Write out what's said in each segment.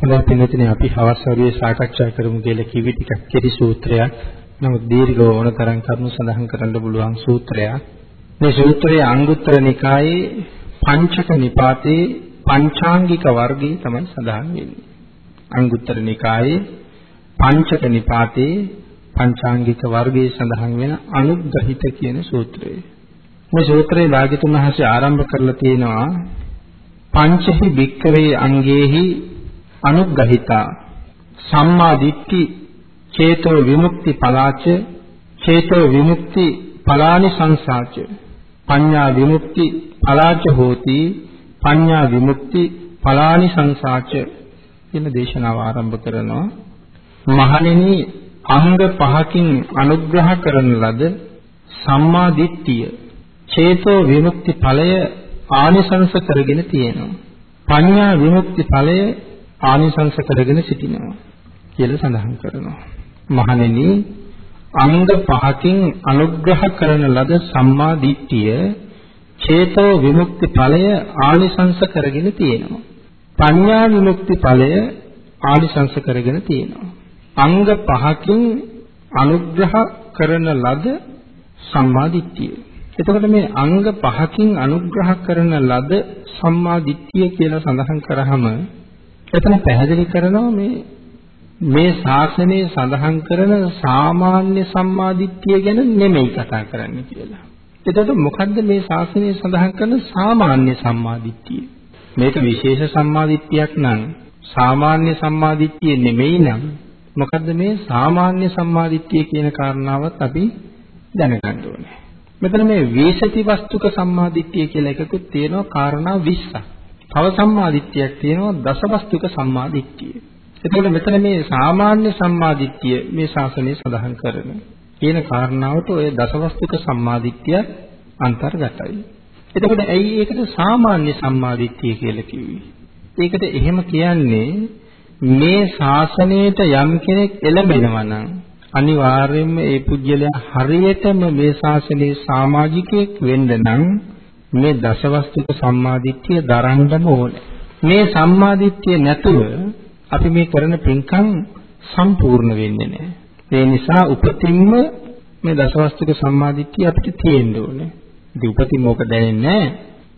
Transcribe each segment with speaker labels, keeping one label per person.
Speaker 1: හොඳයි පින්වත්නි අපි හවස් වරුවේ සාකච්ඡා කරමු කියලා කිවි ටිකක් කෙටි සූත්‍රයක්. නමුත් දීර්ඝව ඕන තරම් කරුණු සඳහන් කරන්න පුළුවන් සූත්‍රයක්. මේ සූත්‍රයේ අංගුත්තර නිකායේ පංචක නිපාතේ පංචාංගික වර්ගයේ තමයි සඳහන් වෙන්නේ. අංගුත්තර නිකායේ පංචක නිපාතේ පංචාංගික වර්ගයේ සඳහන් වෙන අනුග්‍රහිත කියන සූත්‍රය. මේ සූත්‍රයේ භාග්‍යතුන් වහන්සේ ආරම්භ කරලා තියෙනවා පංචහි භික්කවේ අංගේහි අනුග්‍රහිතා. සම්මා දිට්ඨි චේතෝ විමුක්ති පලාච චේතෝ විමුක්ති පලානි සංසාච පඤ්ඤා විමුක්ති පලාච හෝති පඤ්ඤා විමුක්ති පලානි සංසාච කියන දේශනාව ආරම්භ කරනවා. මහණෙනි අංග පහකින් අනුග්‍රහ කරන ලද සම්මා දිට්ඨිය චේතෝ විමුක්ති ඵලය ආනිසංස කරගෙන තියෙනවා. පඤ්ඤා විමුක්ති ඵලය ආනිසංස කරගෙන සිටිනවා කියලා සඳහන් කරනවා මහණෙනි අංග පහකින් අනුග්‍රහ කරන ලද සම්මා දිට්ඨිය චේතෝ විමුක්ති ඵලය ආනිසංස කරගෙන තියෙනවා. පඤ්ඤා විමුක්ති ඵලය ආනිසංස කරගෙන තියෙනවා. අංග පහකින් අනුග්‍රහ කරන ලද සම්මා දිට්ඨිය. එතකොට මේ අංග පහකින් අනුග්‍රහ කරන ලද සම්මා දිට්ඨිය කියලා සඳහන් කරාම එතන පැහැදිලි කරනවා මේ මේ ශාසනයේ සඳහන් කරන සාමාන්‍ය සම්මාදිට්ඨිය ගැන නෙමෙයි කතා කරන්නේ කියලා. එතකොට මොකද්ද මේ ශාසනයේ සඳහන් කරන සාමාන්‍ය සම්මාදිට්ඨිය? මේක විශේෂ සම්මාදිට්ඨියක් නම් සාමාන්‍ය සම්මාදිට්ඨිය නෙමෙයි නම් මොකද්ද මේ සාමාන්‍ය සම්මාදිට්ඨිය කියන කාරණාවත් අපි දැනගන්න ඕනේ. මෙතන මේ වේශති වස්තුක සම්මාදිට්ඨිය කියලා එකකුත් තියෙනවා කාරණා 20ක්. තව සම්මාදිට්ඨියක් තියෙනවා දසවස්තුක සම්මාදිට්ඨිය. එතකොට මෙතන මේ සාමාන්‍ය සම්මාදිට්ඨිය මේ ශාසනය සඳහන් කරන කියන කාරණාවට ඔය දසවස්තුක සම්මාදිට්ඨිය අන්තර්ගතයි. එතකොට ඇයි ඒකට සාමාන්‍ය සම්මාදිට්ඨිය කියලා කිව්වේ? ඒකට එහෙම කියන්නේ මේ ශාසනයට යම් කෙනෙක් එළඹෙනවා නම් අනිවාර්යයෙන්ම ඒ පුජ්‍යලයා හරියටම මේ ශාසනයේ සමාජිකයෙක් වෙන්න නම් මේ දසවස්තුක සම්මාදිට්ඨිය දරන්නම ඕනේ. මේ සම්මාදිට්ඨිය නැතුව අපි මේ කරන පින්කම් සම්පූර්ණ වෙන්නේ නැහැ. ඒ නිසා උපතින්ම මේ දසවස්තුක සම්මාදිට්ඨිය අපිට තියෙන්න ඕනේ. ඉතින් උපතින්ම ඕක දැනෙන්නේ නැහැ.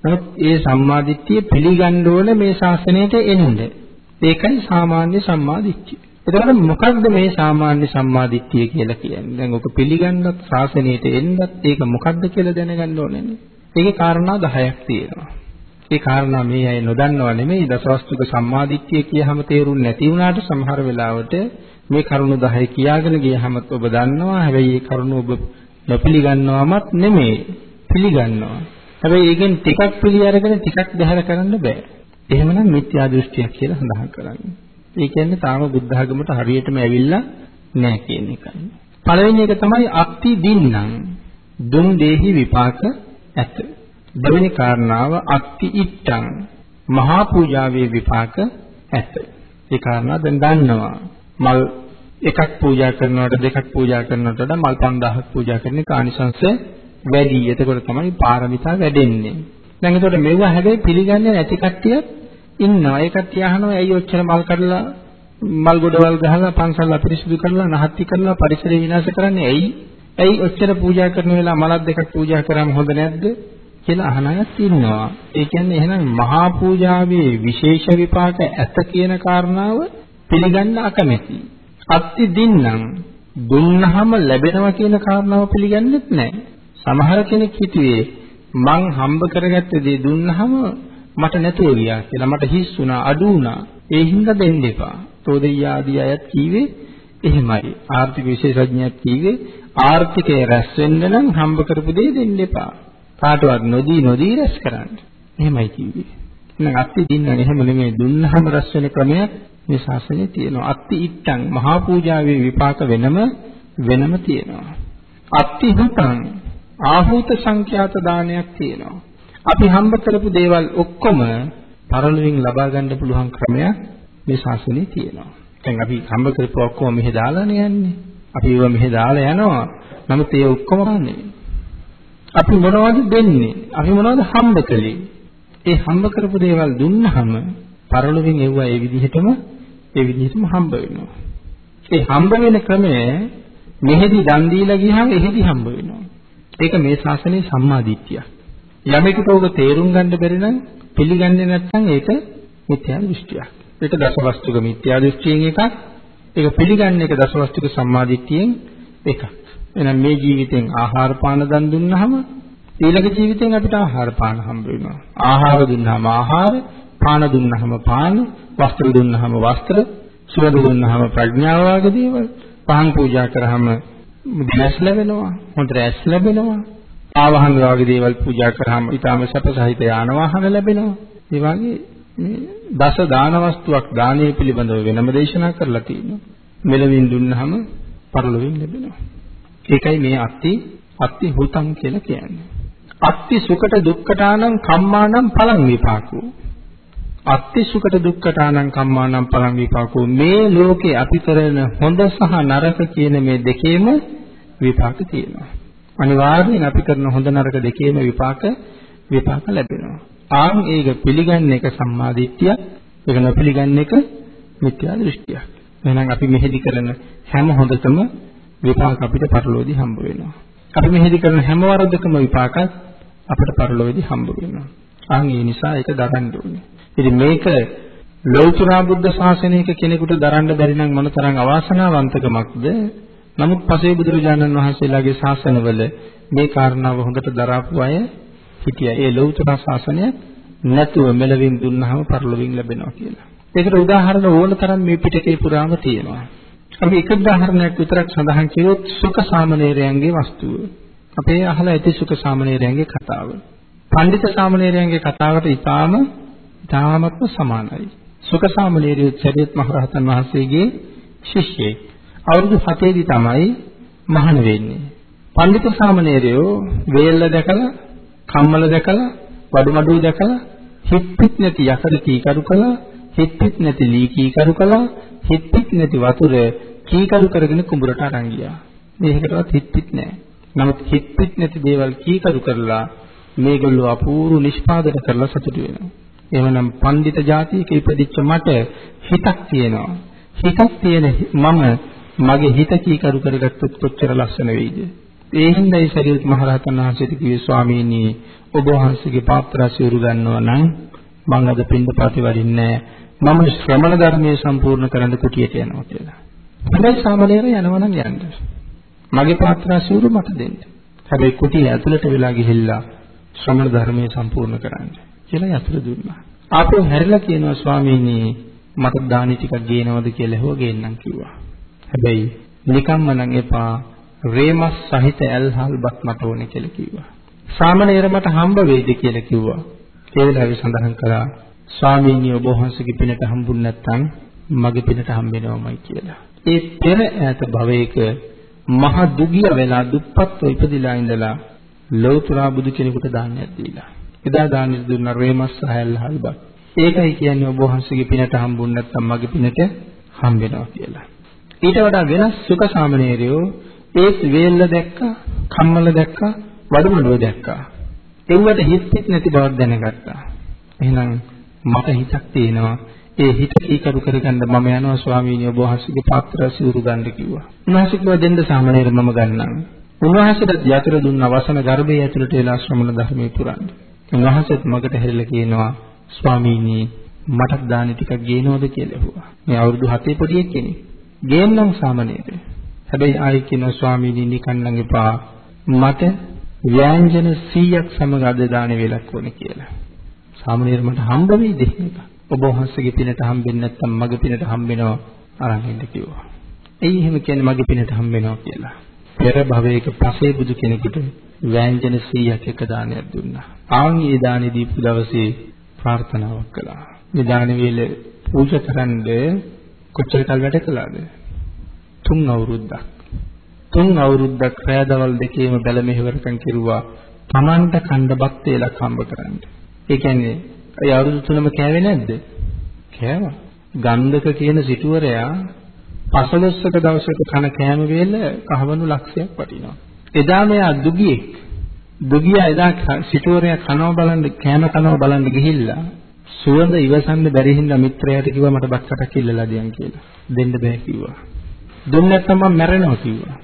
Speaker 1: නමුත් ඒ සම්මාදිට්ඨිය පිළිගන්න ඕනේ මේ ශාසනයට එන්න. ඒකයි සාමාන්‍ය සම්මාදිට්ඨිය. එතකොට මොකක්ද මේ සාමාන්‍ය සම්මාදිට්ඨිය කියලා කියන්නේ? දැන් ඔක පිළිගන්නත් ශාසනයට එන්නත් ඒක මොකක්ද කියලා දැනගන්න ඕනේනේ. ඒකේ කාරණා 10ක් තියෙනවා. ඒ කාරණා මේ අය නොදන්නව නෙමෙයි දසවස්තුක සම්මාදිට්ඨිය කියහම තේරුම් නැති වුණාට සමහර වෙලාවට මේ කරුණු 10 කියාගෙන ගියහම ඔබ දන්නවා. හැබැයි ඒ කරුණු ඔබ නොපිළිගන්නවමත් නෙමෙයි පිළිගන්නවා. හැබැයි ඒකෙන් ටිකක් පිළි අරගෙන ටිකක් බහැර කරන්න බෑ. එහෙමනම් මිත්‍යා දෘෂ්ටියක් කියලා සඳහන් කරන්නේ. ඒ කියන්නේ තාම බුද්ධ ආගමට හරියටම ඇවිල්ලා නැහැ කියන එකයි. පළවෙනි එක තමයි අක්ති දින්නම්. දුන් දේහි විපාක ඇත දෙවෙනි කාරණාව අත්ති ඉත්තං මහා පූජාවේ විපාක ඇත. ඒ කාරණා දැන් දන්නවා. මල් එකක් පූජා කරනවට දෙකක් පූජා කරනවට වඩා මල් 5000ක් පූජා කරන කානිසංශ වැඩි. එතකොට තමයි පාරමිතා වැඩෙන්නේ. දැන් එතකොට මෙවුවා හැබැයි පිළිගන්නේ නැති කට්ටියක් ඉන්නවා. ඒ කට්ටිය අහනවා ඇයි ඔච්චර මල් කඩලා මල් ගොඩවල් ගහලා පන්සල් අපිරිසුදු කරලා නහත්ති කරලා පරිසරය විනාශ කරන්නේ ඇයි? ඇයි ඔච්චර පූජා කරන වෙලාව මලක් දෙකක් පූජා කරාම හොඳ නැද්ද? කියලා අහන අයත් ඉන්නවා. ඒ කියන්නේ එහෙනම් මහා පූජාවේ විශේෂ විපාක ඇත කියන කාරණාව පිළිගන්න අකමැති. අත්ති දින්නම් දුන්නහම ලැබෙනවා කියන කාරණාව පිළිගන්නෙත් නැහැ. සමහර කෙනෙක් හිතුවේ මං හම්බ කරගත්ත දේ දුන්නහම මට නැතුව ගියා කියලා මට හිස් වුණා අඩු වුණා. ඒ හින්දා දෙන්න එපා. තෝදෙය ආදී අයත් කීවේ එහෙමයි. ආර්ථික විශේෂඥයෙක් කීවේ ආර්ථිකය රැස් වෙන්න නම් හම්බ කරපු දේ දෙන්න එපා. කාටවත් නොදී නොදී රැස් කරන්න. එහෙමයි කිව්වේ. එහෙනම් අත්ති දින්නනේ එහෙම නෙමෙයි දුන්නහම රැස් වෙන ක්‍රමයක් මේ ශාසනයේ තියෙනවා. අත්ති ඉත්තං මහා පූජාවේ විපාක වෙනම වෙනම තියෙනවා. අත්ති හුතං ආහූත සංඛ්‍යාත දානයක් තියෙනවා. අපි හම්බ කරපු දේවල් ඔක්කොම පරලොවින් ලබා ගන්න පුළුවන් ක්‍රමයක් මේ ශාසනයේ තියෙනවා. දැන් අපි හම්බ කරපු ඔක්කොම මෙහෙ දාලානේ යන්නේ. අපි ඒවා මෙහෙ දාලා යනවා. නමුත් ඒ ඔක්කොම නෙමෙයි. අපි මොනවද දෙන්නේ? අපි මොනවද හම්බ කළේ? ඒ හම්බ කරපු දේවල් දුන්නහම පරලොවෙන් එව්වා ඒ විදිහටම ඒ විදිහටම හම්බ වෙනවා. ඒ හම්බ වෙන ක්‍රමය මෙහෙදි දන් දීලා ගියහම එහෙදි හම්බ වෙනවා. ඒක මේ ශාසනයේ සම්මාදිට්ඨිය. යමෙකුට ඕක තේරුම් ගන්න බැරි නම් පිළිගන්නේ නැත්නම් ඒක මිත්‍යා දෘෂ්ටියක්. ඒක දසවස්තුක මිත්‍යා දෘෂ්ටියෙන් එකක්. ඒක පිළිගන්නේ ඒක දසවස්තුක සම්මාදිට්ඨියෙන් එකක්. එහෙනම් මේ ජීවිතෙන් ආහාර පාන දන් දුන්නාම ඊළඟ ජීවිතෙන් අපිට ආහාර පාන හම්බ වෙනවා. ආහාර දුන්නාම ආහාර, පාන දුන්නාම පාන, වස්ත්‍ර දුන්නාම වස්ත්‍ර, සුවඳ දුන්නාම ප්‍රඥාව වගේ දේවල්. පහන් පූජා කරාම දැස් ලැබෙනවා, හොඳට ඇස් ලැබෙනවා. ආවහන් වගේ දේවල් පූජා කරාම ඊටාම සැප සහිත යාන වාහන ලැබෙනවා. ඒ වගේ මේ දස දාන වස්තුවක් දානීය පිළිබඳව වෙනම දේශනා කරලා තියෙනවා. මෙලවින් දුන්නාම පරලොවින් ලැබෙනවා. ඒකයි මේ අත්ති අත්ති හුතං කියලා කියන්නේ. අත්ති සුකට දුක්ඛටානං කම්මානං පලං විපාකෝ. අත්ති සුකට දුක්ඛටානං කම්මානං පලං විපාකෝ. මේ ලෝකේ අපි කරන හොඳ සහ නරක කියන මේ දෙකේම විපාක තියෙනවා. අනිවාර්යෙන් අපි කරන හොඳ නරක දෙකේම විපාක විපාක ලැබෙනවා. ආන් ඒක පිළිගන්න එක සම්මාදිට්ඨිය, ඒක නොපිළිගන්න එක මිත්‍යා දෘෂ්ටියක්. එහෙනම් අපි මෙහෙදි කරන හැම හොඳටම විපාක අපිට පරලෝකෙදි හම්බ වෙනවා. අපි මෙහෙදි කරන හැම වරදකම විපාකත් අපිට පරලෝකෙදි හම්බ වෙනවා. ආන් ඒ නිසා ඒක දරන්න ඕනේ. ඉතින් මේක ලෞතර බුද්ධ ශාසනයක කෙනෙකුට දරන්න බැරි නම් මොනතරම් අවාසනාවන්තකමක්ද? නමුත් පසේ බුදුරජාණන් වහන්සේලාගේ ශාසනවල මේ කාරණාව හොඳට දරාපු අය හිටියා. ඒ ලෞතර ශාසනය නැතුව මෙලවින් දුන්නාම පරලොවින් ලැබෙනවා කියලා. ඒකට උදාහරණ ඕන තරම් මේ පිටකේ පුරාම තියෙනවා. අපි එක උදාහරණයක් විතරක් සඳහන් කළොත් සුඛ සාමණේරයන්ගේ වස්තුව. අපේ අහලා ඇති සුඛ සාමණේරයන්ගේ කතාව. පඬිත සාමණේරයන්ගේ කතාවට ඊටාම ඊටාමත්ම සමානයි. සුඛ සාමණේරිය චරිත මහරහතන් වහන්සේගේ ශිෂ්‍යෙක්. අවුරුදු 7 දී තමයි මහාන වෙන්නේ. පඬිත සාමණේරයෝ වේල්ල දැකලා, කම්මල දැකලා, වඩුමඩුව දැකලා, හිත්පිට නැති යකඩ කීකරු කළා, හිත්පිට නැති ලී කීකරු කළා, හිත්පිට නැති වතුර කීකරු කරගෙන කුඹරට අරන් ගියා. මේකටවත් හිත්පිට නැහැ. නමුත් හිත්පිට නැති දේවල් කීකරු කරලා මේගොල්ලෝ අපූර්ව නිෂ්පාදනය කරලා සතුටු වෙනවා. එහෙමනම් පඬිත જાතියක ඉපදිච්ච මට හිතක් තියෙනවා. හිතක් තියෙන මම මගේ හිත කීකරු කරගත්තොත් කොච්චර ලස්සන වෙයිද? ඒ හින්දායි සරියුත් මහ රහතන් වහන්සේට කිව්වේ ස්වාමීනි ඔබ වහන්සේගේ පාත්‍රා සිවුරු ගන්නවා නම් මම අද පින්ද ප්‍රතිවදින්නේ මම ශ්‍රමණ ධර්මයේ සම්පූර්ණ කරන්න කුටියට යනවා කියලා. හැබැයි සාමණේර යනවා නම් යන්න. මගේ පාත්‍රා සිවුරු මට දෙන්න. හැබැයි කුටිය ඇතුළට වෙලා ගිහිල්ලා ශ්‍රමණ ධර්මයේ සම්පූර්ණ කරන්න කියලා යතුරු දුන්නා. ආපහු හැරිලා කියනවා ස්වාමීනි මට දානි ටිකක් ගේනවද කියලා ඇහුවා ගේන්නම් කිව්වා. හැබැයි නිකම්ම නම් එපා රේමස් සහිත ඇල්හල්බත් මට ඕනේ කියලා කිව්වා. සාමණේර මට හම්බ වෙයිද කියලා කිව්වා. ඒ වෙලාවේ සඳහන් කළා ස්වාමීනි ඔබ වහන්සේගේ පිනට හම්බුනේ නැත්නම් මගේ පිනට හම්බෙනවමයි කියලා. ඒ පෙර ඈත භවයක මහ දුගිය වෙලා දුප්පත්ව ඉපදිලා ඉඳලා ලෞතර බුදු කෙනෙකුට දානයක් දීලා. එදා දානෙ දුන්න රේමස් සහල්හල්බත්. ඒකයි කියන්නේ ඔබ වහන්සේගේ පිනට හම්බුනේ නැත්නම් මගේ පිනට හම්බෙනවා කියලා. ඊට වඩා වෙනස් සුඛ සාමණේරයෝ ඒත් වේල්ල දැක්කා, කම්මල දැක්කා, වඩුමඩුව දැක්කා. ඒවට හිතෙත් නැති බවක් දැනගත්තා. එහෙනම් මට හිතක් තියෙනවා. ඒ හිත කීකරු කරගන්න මම යනවා ස්වාමීනි ඔබ වහන්සේගේ පාත්‍ර සිවුරු ගන්න කිව්වා. උන්වහන්සේ කිව්වා දෙන්න සාමණේර මම ගන්නම්. උන්වහන්සේට යතර දුන්න වසන ගර්භයේ ඇතුළට වෙලා ශ්‍රමණ ධර්මයේ පුරන්න. උන්වහන්සේත් මගට හැරිලා කියනවා ස්වාමීනි මට දානි ටිකක් ගේනවද කියලා ඇහුවා. මේ අවුරුදු 7 පොඩියෙක් කෙනෙක්. ගේන්නම් සාමණේර. හැබැයි ආයි කියනවා ස්වාමීනි නිකන් නම් එපා. මට ව්‍යංජන 100ක් සමග අද දානේ වෙලක් ඕනේ කියලා. සාමණේර මට හම්බ වෙයිද එහෙම? ඔබ වහන්සේගේ පිනට හම්බෙන්නේ නැත්නම් මගේ පිනට හම්බෙනවා අරන් ඉන්න කිව්වා. එයි එහෙම කියන්නේ මගේ පිනට හම්බෙනවා කියලා. පෙර භවයක පසේ බුදු කෙනෙකුට ව්‍යංජන 100ක් එක දානයක් දුන්නා. ආන් ඒ දානේ දීපු දවසේ ප්‍රාර්ථනාවක් කළා. මේ දාන වේල පූජා කරන්න කොච්චර කල් වැඩ කළාද? තුන් අවුරුද්දක්. තුන් අවුරුද්දක් රෑ දවල් දෙකේම බැල මෙහෙවරකම් කෙරුවා. Tamanta කණ්ඩපත් වේලක් හම්බ කරන්න. ඒ කියන්නේ ඒ අවුරුදු තුනම කෑවේ නැද්ද? කෑවා. ගන්ධක කියන සිටුවරයා 15ක දවසක කන කෑම වේල කහවණු ලක්ෂයක් වටිනවා. එදා මෙයා දුගියෙක්. දුගියා එදා සිටුවරයා කනව බලන්න කෑම කනව බලන්න ගිහිල්ලා සුවඳ ඉවසන්න බැරි හින්දා මිත්‍රයාට කිව්වා මට බත් කටක් ඉල්ලලා දියන් කියලා. දෙන්න බෑ කිව්වා. දුන්න නැත්නම් මම මැරෙනවා කිව්වා.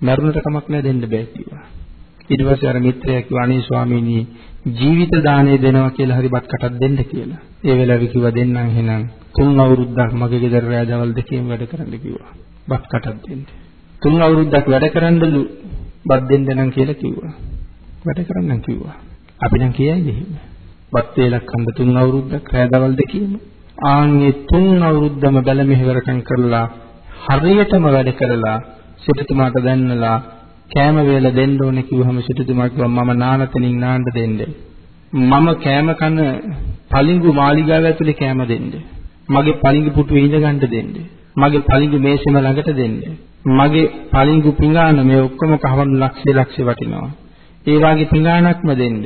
Speaker 1: මැරුණට කමක් නැහැ දෙන්න බෑ කිව්වා. ඊට පස්සේ අර මිත්‍රයා කිව්වා අනේ ස්වාමීනි ජීවිත දාණය දෙනවා කියලා හරි බත් කටක් දෙන්න කියලා. ඒ වෙලාවේ කිව්වා දෙන්නම් එහෙනම් තුන් අවුරුද්දක් මගේ ගෙදර රෑ දවල් දෙකේම වැඩ කරන්න කිව්වා. බත් කටක් දෙන්න. තුන් අවුරුද්දක් වැඩ කරන්නලු බත් දෙන්න නම් කියලා කිව්වා. වැඩ කරන්නම් කිව්වා. අපි නම් කියයිද එහෙම? බත් වේලක් කන්න තුන් අවුරුද්දක් රෑ දවල් දෙකේම. ආන්ගේ තුන් අවුරුද්දම බැල මෙහෙවරකම් කරලා හරියටම වැඩ කරලා සිටුතුමාට දැන්නලා කෑම වේල දෙන්න ඕනේ කිව්වහම සිටුතුමා කිව්වා මම නානතනින් නාන්න දෙන්න. මම කෑම කන පලිඟු මාලිගාව ඇතුලේ කෑම දෙන්න. මගේ පලිඟු පුටුවේ ඉඳ ගන්න දෙන්න. මගේ පලිඟු මේසෙම ළඟට දෙන්න. මගේ පලිඟු පිඟාන මේ ඔක්කොම කහවණු ලක්ෂය ලක්ෂය වටිනවා. ඒ වාගේ පිඟානක්ම දෙන්න.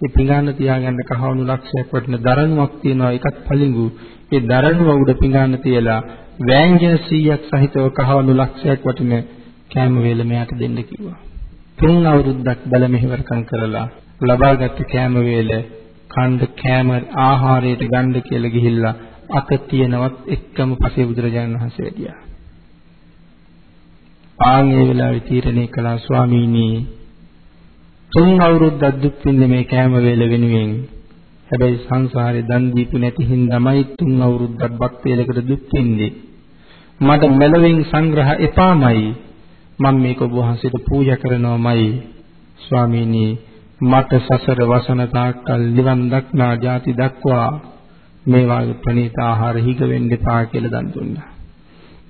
Speaker 1: ඒ පිඟාන තියාගන්න කහවණු ලක්ෂයක් වටින දරණුවක් තියෙනවා එකක් පලිඟු. ඒ දරණුව උඩ පිඟාන තියලා වෑංජන 100ක් සහිතව කහවණු ලක්ෂයක් වටින කෑම වේල මෙයාට දෙන්න කිව්වා. තුන් අවුරුද්දක් බැල මෙහෙවරකම් කරලා ලබාගත් කෑම වේල කණ්ඩ කෑම ආහාරයට ගන්න කියලා ගිහිල්ලා අත තියනවත් එක්කම පසේ බුදුරජාණන් වහන්සේ වැඩියා. ආන් ඒ වෙලාවේ තීරණය කළා ස්වාමීනි තුන් අවුරුද්දක් දුක් විඳ මේ කෑම වේල වෙනුවෙන් හැබැයි සංසාරේ දන් දීපු නැති හින්දාමයි තුන් අවුරුද්දක් බත් වේලකට දුක් විඳේ. මට මෙලවෙන් සංග්‍රහ එපාමයි. මම මේක ඔබ වහන්සේට පූජා කරනවාමයි. ස්වාමීනි මට සසර වසන තාක්කල් නිවන් දක්නා ජාති දක්වා මේ වාගේ ප්‍රණීත ආහාර හිග වෙන්න එපා කියලා දන් දුන්නා.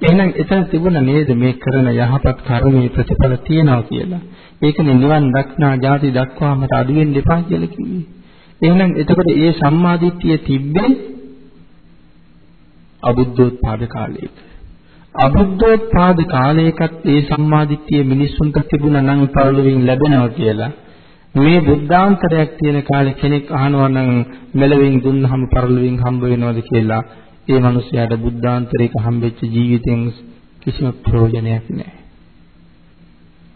Speaker 1: එහෙනම් එතන තිබුණ නේද මේ කරන යහපත් කර්මයේ ප්‍රතිඵල තියනවා කියලා. ඒකනේ නිවන් දක්නා ජාති දක්වා මට අඩු වෙන්න එපා කියලා කිව්වේ. එහෙනම් එතකොට ඒ සම්මාදිට්ඨිය තිබ්බේ අබුද්ධෝත්පාද කාලයක. අබුද්ධෝත්පාද කාලයකත් ඒ සම්මාදිට්ඨිය මිනිස්සුන්ට තිබුණා නම් පරලොවින් ලැබෙනවා කියලා. මේ බුද්ධාන්තරයක් තියෙන කාලේ කෙනෙක් අහනවා නම් මෙලවින් දුන්නහම පරලොවින් හම්බ වෙනවද කියලා ඒ මිනිස්යාට බුද්ධාන්තරයක හම්බෙච්ච ජීවිතෙන් කිසිම ප්‍රයෝජනයක් නැහැ.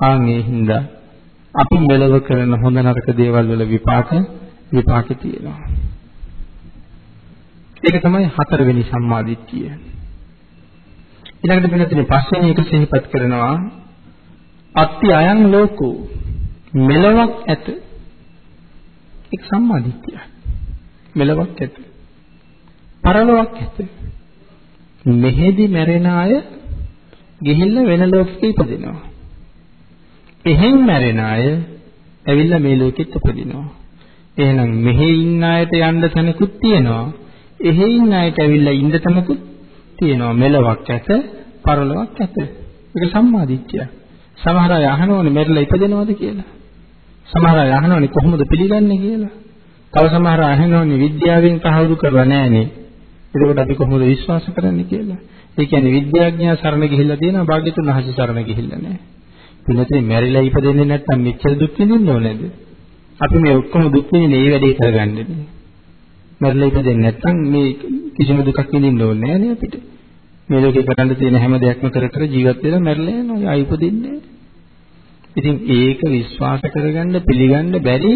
Speaker 1: ආන් ඒ හින්දා අපි මෙලව කරන හොඳ නරක දේවල් වල විපාක විපාක තියෙනවා. ඒක තමයි හතරවෙනි සම්මාදිට්ඨිය. ඊළඟට වෙනතුනේ පස්වෙනි එක සිහිපත් කරනවා අත්ති අයං ලෝකෝ මෙලවක් ඇත. එක් සම්මාදිට්ඨිය. මෙලවක් ඇත. පරලොවක් ඇත. මෙහෙදි මැරෙන අය ගිහිල්ලා වෙන ලෝකෙක ඉපදිනවා. එහෙන් මැරෙන අය ඇවිල්ලා මේ ලෝකෙත් උපදිනවා. එහෙනම් මෙහි ඉන්න අයට යන්න තැනකුත් තියෙනවා. එහෙ ඉන්න අයට ඇවිල්ලා ඉන්න තැනකුත් තියෙනවා. මෙලොවක් ඇත, පරලොවක් ඇත. ඒක සම්මාදිට්ඨිය. සමහර අය අහනෝනේ මෙරළ ඉපදෙනවද කියලා. සමහර අය අහනෝනේ කොහොමද පිළිගන්නේ කියලා. තව සමහර අය අහනෝනේ විද්‍යාවෙන් තහවුරු කරලා නැහනේ. එතකොට අපි කොහොමද විශ්වාස කරන්නේ කියලා. ඒ කියන්නේ විද්‍යාඥයා සරණ ගිහිල්ලා තියෙනවා භාග්‍යතුන් වහන්සේ සරණ ගිහිල්ලා නැහැ. පිළිතුරේ මැරිලා ඉපදෙන්නේ නැත්නම් මෙච්චර දුක් විඳින්න ඕනේද? අපි මේ ඔක්කොම දුක් විඳින්නේ ඒ වැඩේ කරගන්නේ. මරලා ඉපදෙන්නේ නැත්නම් මේ කිසිම දුකක් විඳින්න ඕනේ නැහැ නේ අපිට. මේ ලෝකේ කරන්න තියෙන හැම දෙයක්ම කර කර ජීවත් වෙලා මැරලා යනවා. ආයි ඉපදින්නේ ඉතින් ඒක විශ්වාස කරගන්න පිළිගන්න බැරි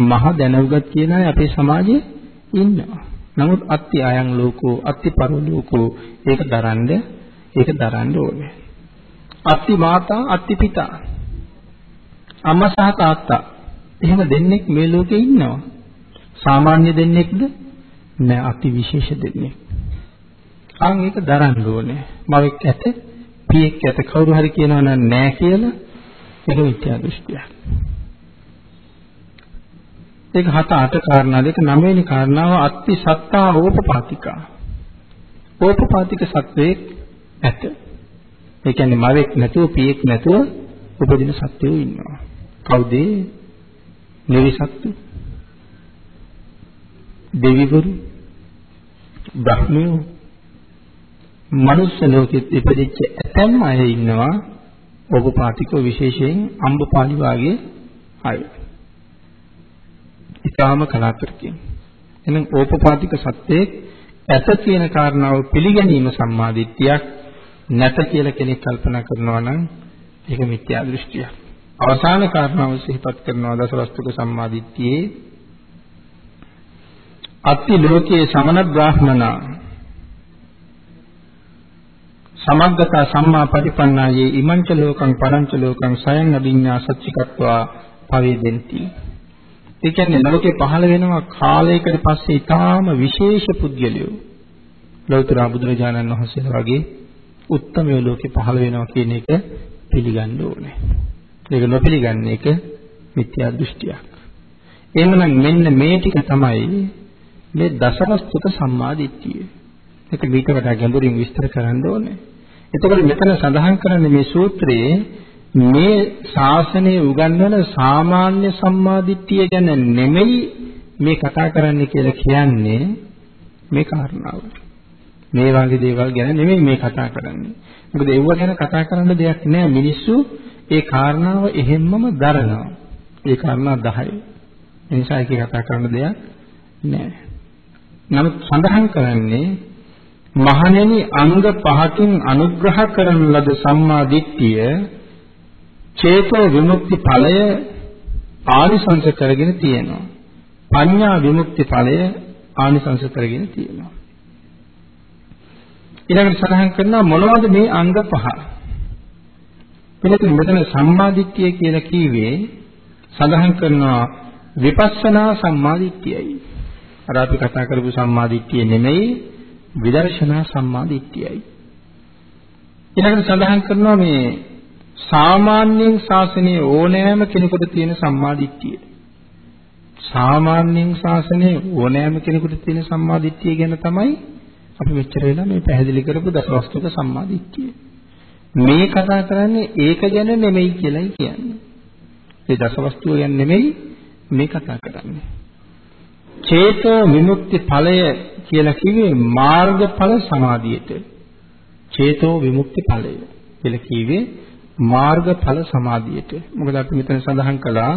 Speaker 1: මහ දැනුගත් කියන අය අපේ සමාජයේ ඉන්නවා. නමුත් අත්ති අයං ලෝකෝ අත්ති පරලෝකෝ ඒක දරන්න ඒක දරන්න ඕනේ. අත්ති මාතා අත්ති පිතා අම්මා සහ තාත්තා එහෙම දෙන්නෙක් මේ ලෝකේ ඉන්නවා. සාමාන්‍ය දෙන්නෙක්ද? නෑ අති විශේෂ දෙන්නෙක්. අන් ඒක දරන්න ඕනේ. මවෙක් ඇත, පියෙක් ඇත කවුරු හරි කියනවා නම් නෑ කියලා ඒක මිත්‍යා දෘෂ්ටියක්. ඒක හත අට කාරණා දෙක නවවෙනි කාරණාව අත්ති සත්තා ඕපපාතිකා. ඕපපාතික සත්වයේ ඇත. ඒ කියන්නේ මවෙක් නැතුව පියෙක් නැතුව උපදින සත්වයෝ ඉන්නවා. කවුද? නිරිසත්තු දෙවිවරු බ්‍රහ්මයෝ මනුස්ස ලෝකෙත් ඉපදිච්ච ඇතැම් අය ඉන්නවා ඔබපාතිකෝ විශේෂයෙන් අම්බපාලි වාගේ අය. ඊටාම කලාතුරකින්. එහෙනම් ඕපපාතික සත්‍යයේ ඇත කියන කාරණාව පිළිගැනීම සම්මාදිට්ඨියක් නැත කියලා කෙනෙක් කල්පනා කරනවා නම් ඒක මිත්‍යා දෘෂ්ටියක්. අවසාන කාරණාව සිහිපත් කරනවා දසවස්තුක සම්මාදිට්ඨියේ අත්ති ලෝකයේ සමන බ්‍රාහ්මනා සමග්ගත සම්මා පටිපන්නායේ ඉමංච ලෝකං පරංච ලෝකං සයන් අභිඤ්ඤා සච්චිකත්වා පවේදෙන්ති. ඒ කියන්නේ ලෝකේ පහළ වෙනවා කාලයකට පස්සේ ඊටාම විශේෂ පුද්ගලයෝ. ලෞතර බුදුරජාණන් වහන්සේලා වගේ උත්තමයෝ ලෝකේ පහළ වෙනවා කියන එක පිළිගන්න ඕනේ. ඒක නොපිළිගන්න එක මිත්‍යා දෘෂ්ටියක්. එහෙමනම් මෙන්න මේ ටික තමයි මේ දසවස්තුක සම්මාදිට්ඨිය. ඒක මේක වඩා ගැඹුරින් විස්තර කරන්න ඕනේ. එතකොට මෙතන සඳහන් කරන්නේ මේ සූත්‍රයේ මේ ශාසනයේ උගන්වන සාමාන්‍ය සම්මාදිට්ඨිය ගැන නෙමෙයි මේ කතා කරන්නේ කියලා කියන්නේ මේ කාරණාව. මේ වගේ දේවල් ගැන නෙමෙයි මේ කතා කරන්නේ. මොකද ඒව ගැන කතා කරන්න දෙයක් නෑ මිනිස්සු ඒ කාරණාව එහෙම්මම දරනවා. ඒ කාරණා 10. ඒ නිසා ඒක කතා කරන්න දෙයක් නෑ. නමුත් සඳහන් කරන්නේ මහණෙනි අංග පහකින් අනුග්‍රහ කරන ලද සම්මා දිට්ඨිය චේතෝ විමුක්ති ඵලය ආනිසංස කරගෙන තියෙනවා. පඤ්ඤා විමුක්ති ඵලය ආනිසංස කරගෙන තියෙනවා. ඊළඟට සඳහන් කරනවා මොනවද මේ අංග පහ? පිළිතුරු මෙතන සම්මාදිට්ඨිය කියලා කිව්වේ සඳහන් කරනවා විපස්සනා සම්මාදිට්ඨියයි. අර අපි කතා කරපු සම්මාදිට්ඨිය නෙමෙයි විදර්ශනා සම්මාදිට්ඨියයි. ඊළඟට සඳහන් කරනවා මේ සාමාන්‍යයෙන් ශාසනයේ ඕනෑම කෙනෙකුට තියෙන සම්මාදිට්ඨිය. සාමාන්‍යයෙන් ශාසනයේ ඕනෑම කෙනෙකුට තියෙන සම්මාදිට්ඨිය ගැන තමයි අපි මෙච්චර වෙලා මේ පැහැදිලි කරපු දසවස්තුක සම්මාදිට්ඨිය. මේ කතා කරන්නේ ඒක ගැන නෙමෙයි කියලායි කියන්නේ. ඒ දසවස්තුව ගැන නෙමෙයි මේ කතා කරන්නේ. චේතෝ විමුක්ති ඵලය කියලා කිව්වේ මාර්ගඵල සමාධියට. චේතෝ විමුක්ති ඵලය කියලා කිව්වේ මාර්ගඵල සමාධියට. මොකද අපි මෙතන සඳහන් කළා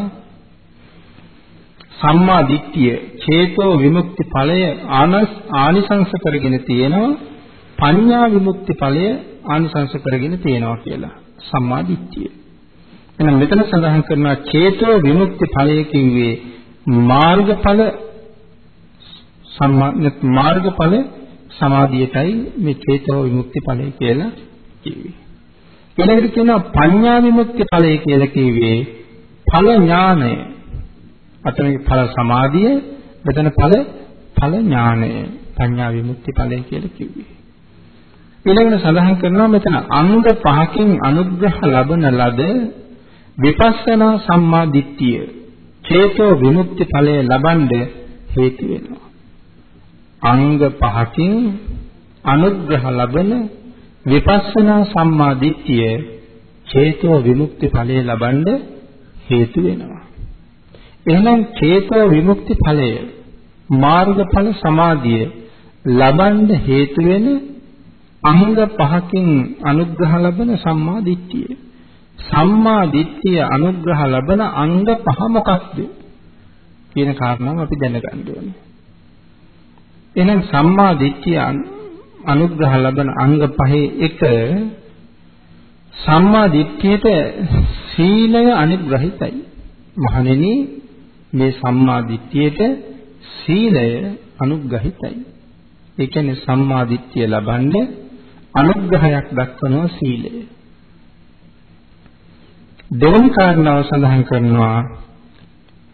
Speaker 1: සම්මා දිට්ඨිය චේතෝ විමුක්ති ඵලය ආනිසංස කරගෙන තියෙනවා පඤ්ඤා විමුක්ති ඵලය ආනිසංස කරගෙන තියෙනවා කියලා සම්මා දිට්ඨිය. එහෙනම් මෙතන සඳහන් කරනවා චේතෝ විමුක්ති ඵලය කිව්වේ මාර්ගඵල සම්මා මාර්ගඵල සමාධියටයි මේ චේතෝ විමුක්ති ඵලය කියලා කිව්වේ. ඊළඟට කියනවා පඤ්ඤා විමුක්ති ඵලය කියලා කිව්වේ ඵල ඥානය අතන ඵල සමාධිය මෙතන ඵල ඵල ඥානය පඤ්ඤා විමුක්ති ඵලය කියලා කිව්වේ. ඊළඟට සඳහන් කරනවා මෙතන අංග පහකින් අනුග්‍රහ ලබන ලද විපස්සනා සම්මා දිට්ඨිය චේතෝ විමුක්ති ඵලය ලබන්න හේතු වෙනවා. අංග පහකින් අනුග්‍රහ ලබන විපස්සනා සම්මා දිට්ඨිය චේතෝ විමුක්ති ඵලය ලබන්න හේතු වෙනවා. එහෙනම් චේතෝ විමුක්ති ඵලය මාර්ගඵල සමාධිය ලබන්න හේතු වෙන අංග පහකින් අනුග්‍රහ ලබන සම්මා දිට්ඨිය. සම්මා දිට්ඨිය අනුග්‍රහ ලබන අංග පහ මොකක්ද? කියන කාරණාව අපි දැනගන්න ඕනේ. එහෙනම් සම්මා දිට්ඨිය අනුග්‍රහ ලබන අංග පහේ එක සම්මා දිට්ඨියට සීලය අනුග්‍රහිතයි. මහණෙනි මේ සම්මා දිට්ඨියට සීලය අනුග්‍රහිතයි. ඒ කියන්නේ සම්මා දිට්ඨිය ලබන්නේ අනුග්‍රහයක් දක්වනවා සීලය. දෙවන කාරණාව සඳහන් කරනවා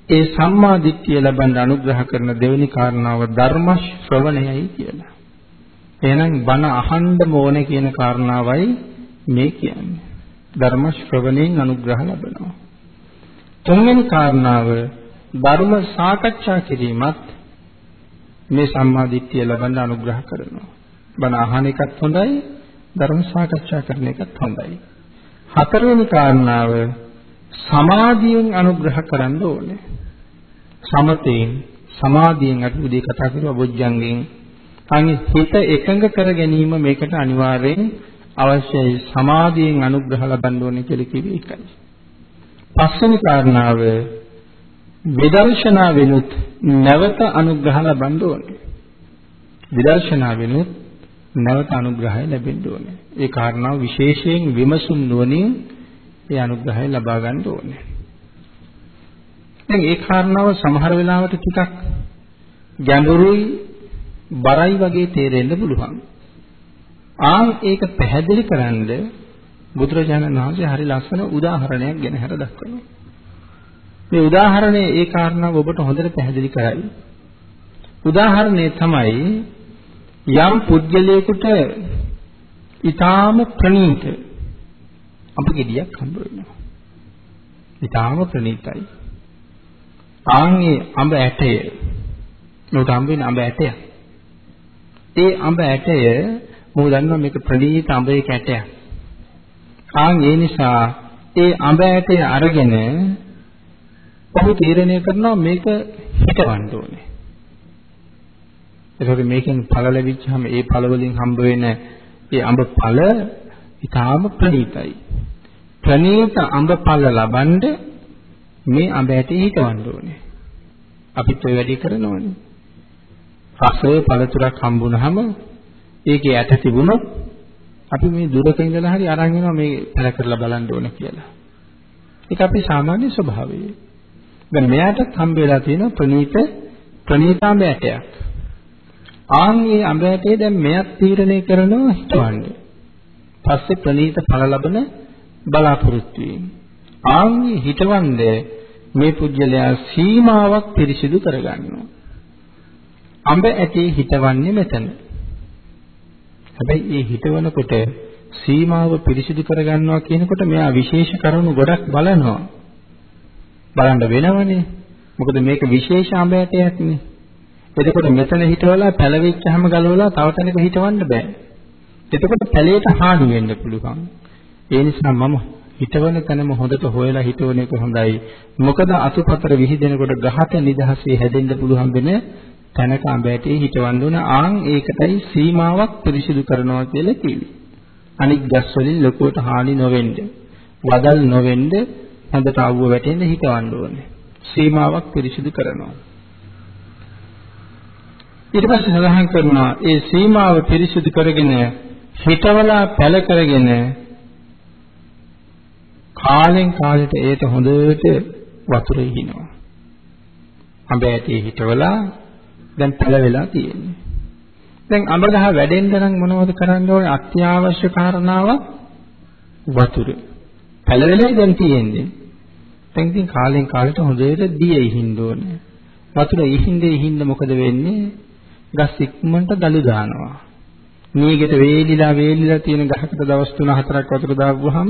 Speaker 1: ඒ සම්මා දිට්ඨිය ලබන්න අනුග්‍රහ කරන දෙවෙනි කාරණාව ධර්ම ශ්‍රවණයයි කියලා. එහෙනම් බණ අහන්නම ඕනේ කියන කාරණාවයි මේ කියන්නේ. ධර්ම ශ්‍රවණයෙන් අනුග්‍රහ ලබනවා. තුන්වෙනි කාරණාව ධර්ම සාකච්ඡා කිරීමත් මේ සම්මා දිට්ඨිය ලබන්න අනුග්‍රහ කරනවා. බණ අහන එකත් හොඳයි, ධර්ම සාකච්ඡා කරන එකත් හොඳයි. හතරවෙනි කාරණාව සමාධියෙන් අනුග්‍රහ කරන්න ඕනේ. සමතෙන් සමාධියෙන් අපි උදේ කතා කරුවා බොජ්ජංගෙන් අනිත් හිත එකඟ කර ගැනීම මේකට අනිවාර්යෙන් අවශ්‍යයි සමාධියෙන් අනුග්‍රහ ලබන්න ඕනේ කියලා කිව්වේ ඒකයි. පස්වෙනි කාරණාව විදර්ශනා වෙනුත් නැවත අනුග්‍රහ ලබන්න ඕනේ. විදර්ශනා වෙනුත් නැවත අනුග්‍රහය ලැබෙන්න ඕනේ. ඒ කාරණාව විශේෂයෙන් විමසුම් නුවණින් ඒ අනුග්‍රහය ලබා ගන්න ඕනේ. දැන් ඒ කාරණාව සමහර වෙලාවට ටිකක් ගැඹුරුයි බරයි වගේ තේරෙන්න පුළුවන්. ආන් ඒක පැහැදිලි කරන්න බුදුරජාණන් වහන්සේ හරි ලස්සන උදාහරණයක් ගෙන හර දක්වනවා. මේ උදාහරණය ඒ කාරණාව ඔබට හොඳට පැහැදිලි කරයි. උදාහරණය තමයි යම් පුද්ගලයෙකුට ඊටාම ප්‍රණීත අඹ ගෙඩියක් හම්බ වෙනවා. ඊටාම ප්‍රණීතයි. ආන්ගේ අඹ ඇටය උට හම්බ වෙන අඹ ඇටයක්. ඒ අඹ ඇටය මම දන්නවා මේක ප්‍රණීත අඹේ කැටයක්. ආන් ඒ නිසා ඒ අඹ ඇටය අරගෙන ඔහු තීරණය කරනවා මේක හිටවන්න ඕනේ. ඒකෝට මේකෙන් ඵල ලැබිච්චාම ඒ ඵල වලින් හම්බ වෙන ඒ අඹ ඵල ඊටාම ප්‍රණීතයි. ප්‍රණීත අඹ ඵල ලබනද මේ අඹ ඇටේ හිටවන්න ඕනේ. අපිත් ඔය වැඩේ කරනවනේ. රසයේ පළතුරක් හම්බුනහම ඒකේ ඇට තිබුණොත් අපි මේ දුරක ඉඳලා හරි අරන් එනවා මේ පැල කරලා බලන්න ඕන කියලා. ඒක අපි සාමාන්‍ය ස්වභාවය. දැන් මෙයාටත් හම්බ වෙලා තියෙන ප්‍රනීත ප්‍රනීතාඹ ඇටයක්. ආන්ගේ අඹ ඇටේ දැන් මෙයක් තීරණය කරනවා හිතවන්නේ. පස්සේ ප්‍රනීත ඵල ලබන බලාපොරොත්තු වීම. ආන්ගේ හිතවන්නේ මේ පුජ්‍යලයා සීමාවක් පිරිසිදු කරගන්නවා. අඹ ඇටේ හිතවන්නේ මෙතන. හැබැයි මේ හිතවනකොට සීමාව පිරිසිදු කරගන්නවා කියනකොට මෙයා විශේෂ කරුණු ගොඩක් බලනවා. බලන්න වෙනවනේ. මොකද මේක විශේෂ අඹ ඇටයක්නේ. එතකොට මෙතන හිටවලා පැලවෙච්චාම ගලවලා තව තැනක හිටවන්න බෑ. එතකොට පැලේට හානි වෙන්න පුළුවන්. ඒ නිසා මම හිතවන තැනම හොඳට හොයලා හිතවන එක හොඳයි. මොකද අතුපතර විහිදෙනකොට ගහට නිදහසේ හැදෙන්න පුළුවන් වෙන තැනක අඹයටේ හිටවන්න ඕන ආන් ඒකටයි සීමාවක් පිරිසිදු කරනවා කියලා කිව්වේ. අනික් ගස් වලින් ලොකුවට හානි නොවෙන්න, වදල් නොවෙන්න හොඳට අවුව වැටෙන්න හිටවන්න ඕනේ. සීමාවක් පිරිසිදු කරනවා. ඊට පස්සේ සඳහන් කරනවා ඒ සීමාව පිරිසිදු කරගෙන හිතවලා පැල කරගෙන කාලෙන් කාලෙට ඒට හොඳට වතුර ඉහිනවා. අඹ ඇටේ හිටවලා දැන් පළ වෙලා තියෙන්නේ. දැන් අඹ ගහ වැඩෙන්න නම් මොනවද කරන්න ඕනේ? අත්‍යවශ්‍ය කාරණාවක් වතුර. පළ වෙලයි දැන් තියෙන්නේ. දැන් ඉතින් කාලෙන් කාලෙට හොඳට දිය ඉහින්න ඕනේ. වතුර ඉහින්නේ ඉහින්න මොකද වෙන්නේ? ගස් ඉක්මනට දළු දානවා. මේකට වේලිලා වේලිලා තියෙන ගහකට දවස් 3-4ක් වතුර දාපුවාම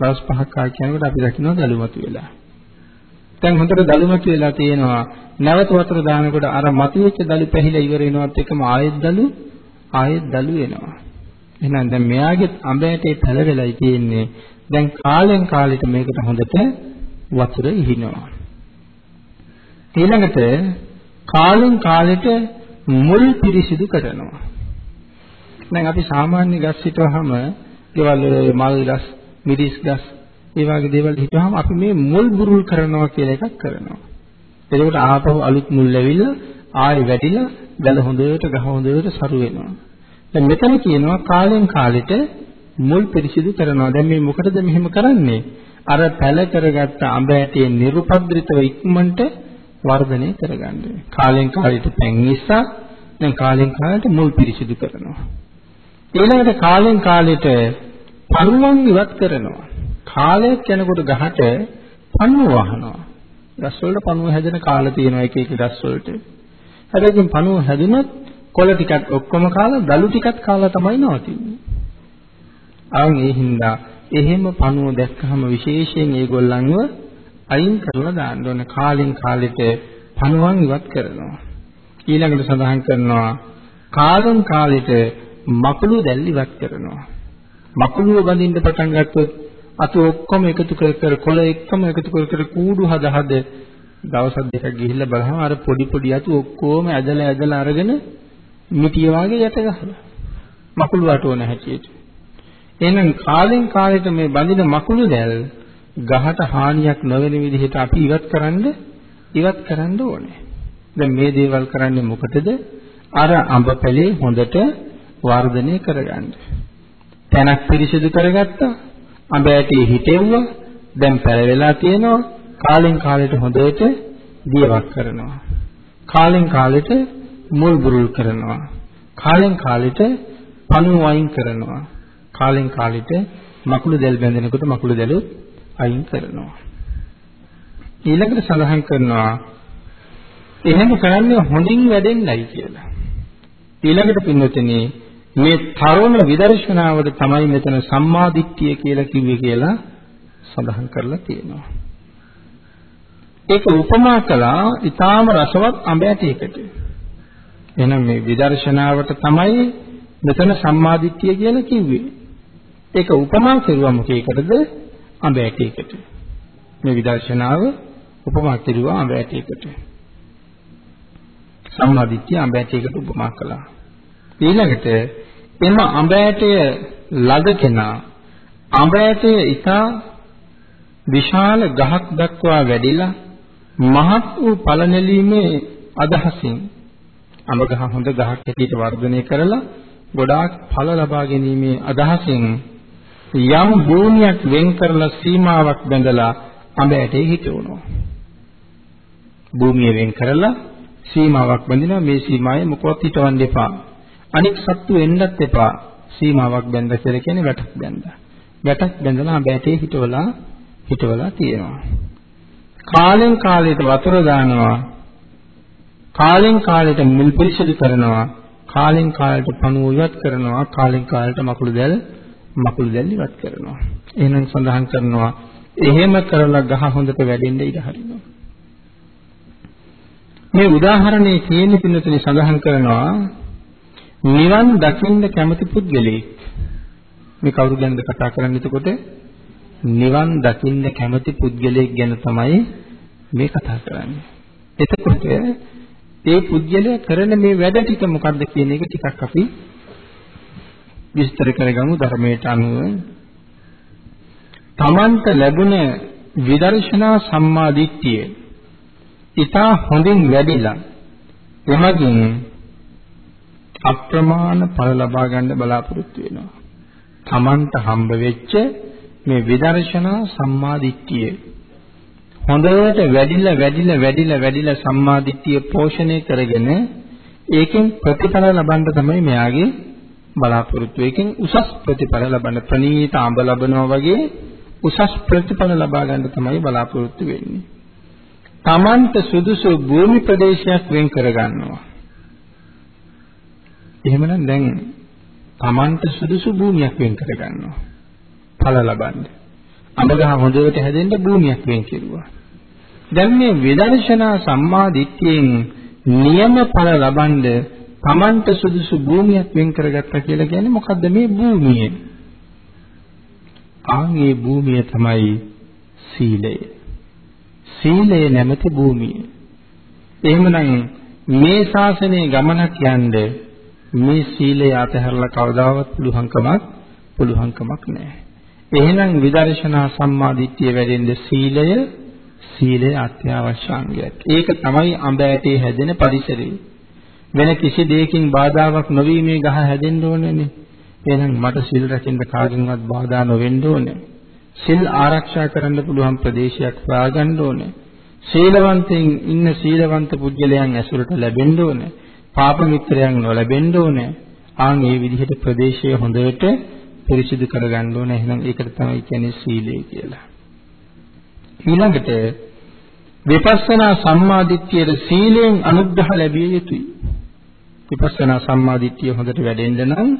Speaker 1: දවස් 5ක් ආ කියනකොට අපි දකින්න දළු මතු වෙලා. දැන් හොඳට දළු මතු වෙලා තියෙනවා. නැවත වතුර දානකොට අර මතුවෙච්ච දළු පැහිලා ඉවර වෙනවත් එකම ආයෙත් දළු ආයෙත් දළු එනවා. එහෙනම් දැන් මෙයාගේ අඹයටේ පැලවෙලයි තියෙන්නේ. දැන් කාලෙන් කාලෙට මේකට හොඳට වතුර ඉහිනවා. ඊළඟට කාලෙන් කාලෙට මුල් පිරිසිදු කරනවා. දැන් අපි සාමාන්‍ය ගස් හිටවහම ගෙවල් මල් ගස්, මිරිස් ගස්, ඒ වගේ දේවල් හිටවහම අපි මේ මුල් බුරුල් කරනවා කියලා එකක් කරනවා. එතකොට ආපහු අලුත් මුල් ඇවිල්ලා ආයෙ වැටිලා ගල හොඳට ගහ හොඳට සරු වෙනවා. දැන් මෙතන කියනවා කාලෙන් කාලෙට මුල් පිරිසිදු කරනවා. දැන් මේ මොකටද මෙහෙම කරන්නේ? අර පැල කරගත්ත අඹ ඇටේ නිර්පද්‍රිතව ඉක්මනට වර්ධනය කරගන්න. කාලෙන් කාලෙට පැන් නිසා දැන් කාලෙන් කාලෙට මුල් පිරිසිදු කරනවා. ඊළඟට කාලෙන් කාලෙට පණුවන් ඉවත් කරනවා. කාලයක් යනකොට ගහට පණුව වහනවා. ගස් වලට පණුව හැදෙන කාල තියෙනවා එක එක ගස් වලට. හැබැයි ඉතින් පණුව හැදුනොත් කොළ ටිකක් ඔක්කොම කාලා දළු ටිකක් කාලා තමයි නවතින්නේ. ආන් ඒ හින්දා එහෙම පණුව දැක්කහම විශේෂයෙන් ඒගොල්ලන්ව අයින් කරලා දාන්න ඕනේ. කාලෙන් කාලෙට පණුවන් ඉවත් කරනවා. ඊළඟට සඳහන් කරනවා කාලෙන් කාලෙට මකුළු දැල් ඉවත් කරනවා. මකුළුව බඳින්න පටන් ගත්තොත් අත ඔක්කොම එකතු කර කර කොළ එක්කම එකතු කර කර කූඩු හද හද දවස් දෙකක් ගිහිල්ලා බලහම අර පොඩි පොඩි අතු ඔක්කොම ඇදලා ඇදලා අරගෙන මිටිය වාගේ යට ගහලා මකුළු වටවන හැටියට. එහෙනම් කාලෙන් කාලෙට මේ බඳින මකුළු දැල් ගහට හානියක් නොවන විදිහට අපි ඉවත් කරන්න ඉවත් කරන්න ඕනේ. දැන් මේ දේවල් කරන්නේ මොකටද? අර අඹ පැලේ හොඳට වර්ධනය කරගන්න. තැනක් පිරිසිදු කරගත්තා. අඹ ඇටේ හිටෙව්වා. දැන් පැල වෙලා තියෙනවා. කාලෙන් කාලෙට හොඳට දියවක් කරනවා. කාලෙන් කාලෙට මුල් බුරුල් කරනවා. කාලෙන් කාලෙට පණු වයින් කරනවා. කාලෙන් කාලෙට මකුළු දැල් බැඳෙනකොට මකුළු දැලුත් අයින් කරනවා. ඊළඟට සඳහන් කරනවා එහෙම කරන්නේ හොඳින් වැඩෙන්නයි කියලා. ඊළඟට පින්වතුනි මේ තරුණ විදර්ශනාවට තමයි මෙතන සම්මාදිට්ඨිය කියලා කිව්වේ කියලා සඳහන් කරලා තියෙනවා. ඒක උපමා කළා ඊටාම රසවත් අඹ ඇටයකට. එහෙනම් මේ විදර්ශනාවට තමයි මෙතන සම්මාදිට්ඨිය කියලා කිව්වේ. ඒක උපමා කරුවා මොකේකටද? අඹ ඇටයකට. මේ විදර්ශනාව උපමා කරුවා අඹ ඇටයකට. සම්මාදිට්ඨිය අඹ ඇටයකට උපමා කළා. ඊළඟට එම අඹ ඇටය ළඟ කෙනා අඹ ඇටය ඊටා විශාල ගහක් දක්වා වැඩිලා මහත් වූ ඵල නෙලීමේ අදහසින් අඹ ගහ හොඳ ගහක් හැටියට වර්ධනය කරලා ගොඩාක් ඵල ලබා ගැනීමේ අදහසින් යම් භූමියක් වෙන් කරලා සීමාවක් බැඳලා අඹ ඇටේ හිටවනවා. භූමිය වෙන් කරලා සීමාවක් බඳිනවා මේ සීමාවේ මොකවත් හිටවන්න එපා. අනික් සත්තු එන්නත් එපා. සීමාවක් බැඳ කියලා කියන්නේ වැටක් බැඳලා. වැටක් බැඳලා අඹ ඇටේ හිටවලා හිටවලා තියෙනවා. කාලෙන් කාලයට වතුර දානවා. කාලෙන් කාලයට මුල් පිරිසිදු කරනවා. කාලෙන් කාලයට පණුව ඉවත් කරනවා. කාලෙන් කාලයට මකුළු දැල් මකුළු දැල් ඉවත් කරනවා. එහෙනම් සඳහන් කරනවා එහෙම කරලා ගහ හොඳට වැඩෙන්න ඉඩ හරිනවා. මේ උදාහරණයේ තියෙන පින්නතුනි සඳහන් කරනවා නිවන් දකින්න කැමති පුද්ගලෙක් මේ කවුරු ගැනද කතා කරන්නේ එතකොට නිවන් දකින්න කැමති පුද්ගලයෙක් ගැන තමයි මේ කතා කරන්නේ. එතකොට ඒ පුද්ගලයා කරන මේ වැඩ ටික මොකක්ද කියන එක ටිකක් අපි විස්තර කරගමු ධර්මයට අනුව. තමන්ට ලැබුණ විදර්ශනා සම්මාදිට්ඨිය ඊටා හොඳින් වැඩිලා එමගින් අප්‍රමාණ ඵල ලබා ගන්න බලාපොරොත්තු වෙනවා. තමන්ට හම්බ වෙච්ච මේ විදර්ශනා සම්මාදිට්ඨිය හොඳට වැඩිලා වැඩිලා වැඩිලා වැඩිලා සම්මාදිට්ඨිය පෝෂණය කරගෙන ඒකෙන් ප්‍රතිඵල ලබන්න තමයි මෙයාගේ බලාපොරොත්තු. ඒකෙන් උසස් ප්‍රතිඵල ලබන්න ප්‍රණීත අඹ ලබනවා වගේ උසස් ප්‍රතිඵල ලබා ගන්න තමයි බලාපොරොත්තු වෙන්නේ. Tamanta සුදුසු භූමි ප්‍රදේශයක් වෙන් කර ගන්නවා. එහෙමනම් දැන් Tamanta සුදුසු භූමියක් වෙන් කර ගන්නවා. ඵල ලබන්න. අඹගහ හොඳට හැදෙන්න භූමියක් වෙන් කෙරුවා. දැන් මේ විදර්ශනා සම්මා දිට්ඨියෙන් නියම ඵල ලබන්න Tamanta සුදුසු භූමියක් වෙන් කරගත්තා කියලා කියන්නේ මොකද්ද මේ භූමිය? ආන්ගේ භූමිය තමයි සීලය. සීලය නැමැති භූමිය. එහෙමනම් මේ ශාසනයේ ගමනක් යන්නේ මේ සීලය අතහැරලා කවදාවත් පුළුවන්කමක් පුළුවන්කමක් නැහැ. එහෙනම් විදර්ශනා සම්මාදිට්ඨිය වැඩෙන්න සීලය සීලය අත්‍යවශ්‍ය අංගයක්. ඒක තමයි අඹ ඇටේ හැදෙන පරිසරය. වෙන කිසි දෙයකින් බාධාවක් නොවි මේ ගහ හැදෙන්න ඕනේනේ. එහෙනම් මට සිල් රැකෙන්න කාගෙන්වත් බාධා නොවෙන්න ඕනේ. සිල් ආරක්ෂා කරන්න පුළුවන් ප්‍රදේශයක් හොයාගන්න ඕනේ. සීලවන්තයින් ඉන්න සීලවන්ත පුද්ගලයන් ඇසුරට ලැබෙන්න ඕනේ. පාප මිත්‍රයන් නොලැබෙන්න ඕනේ. ආන් මේ විදිහට ප්‍රදේශය හොඳට පිරිසිදු කරගන්න ඕනේ. එහෙනම් ඒකට තමයි කියන්නේ සීලය කියලා. ඊළඟට විපස්සනා සම්මාදිට්ඨියේ සීලයෙන් අනුග්‍රහ ලැබිය යුතුයි. විපස්සනා සම්මාදිට්ඨිය හොඳට වැඩෙන්න නම්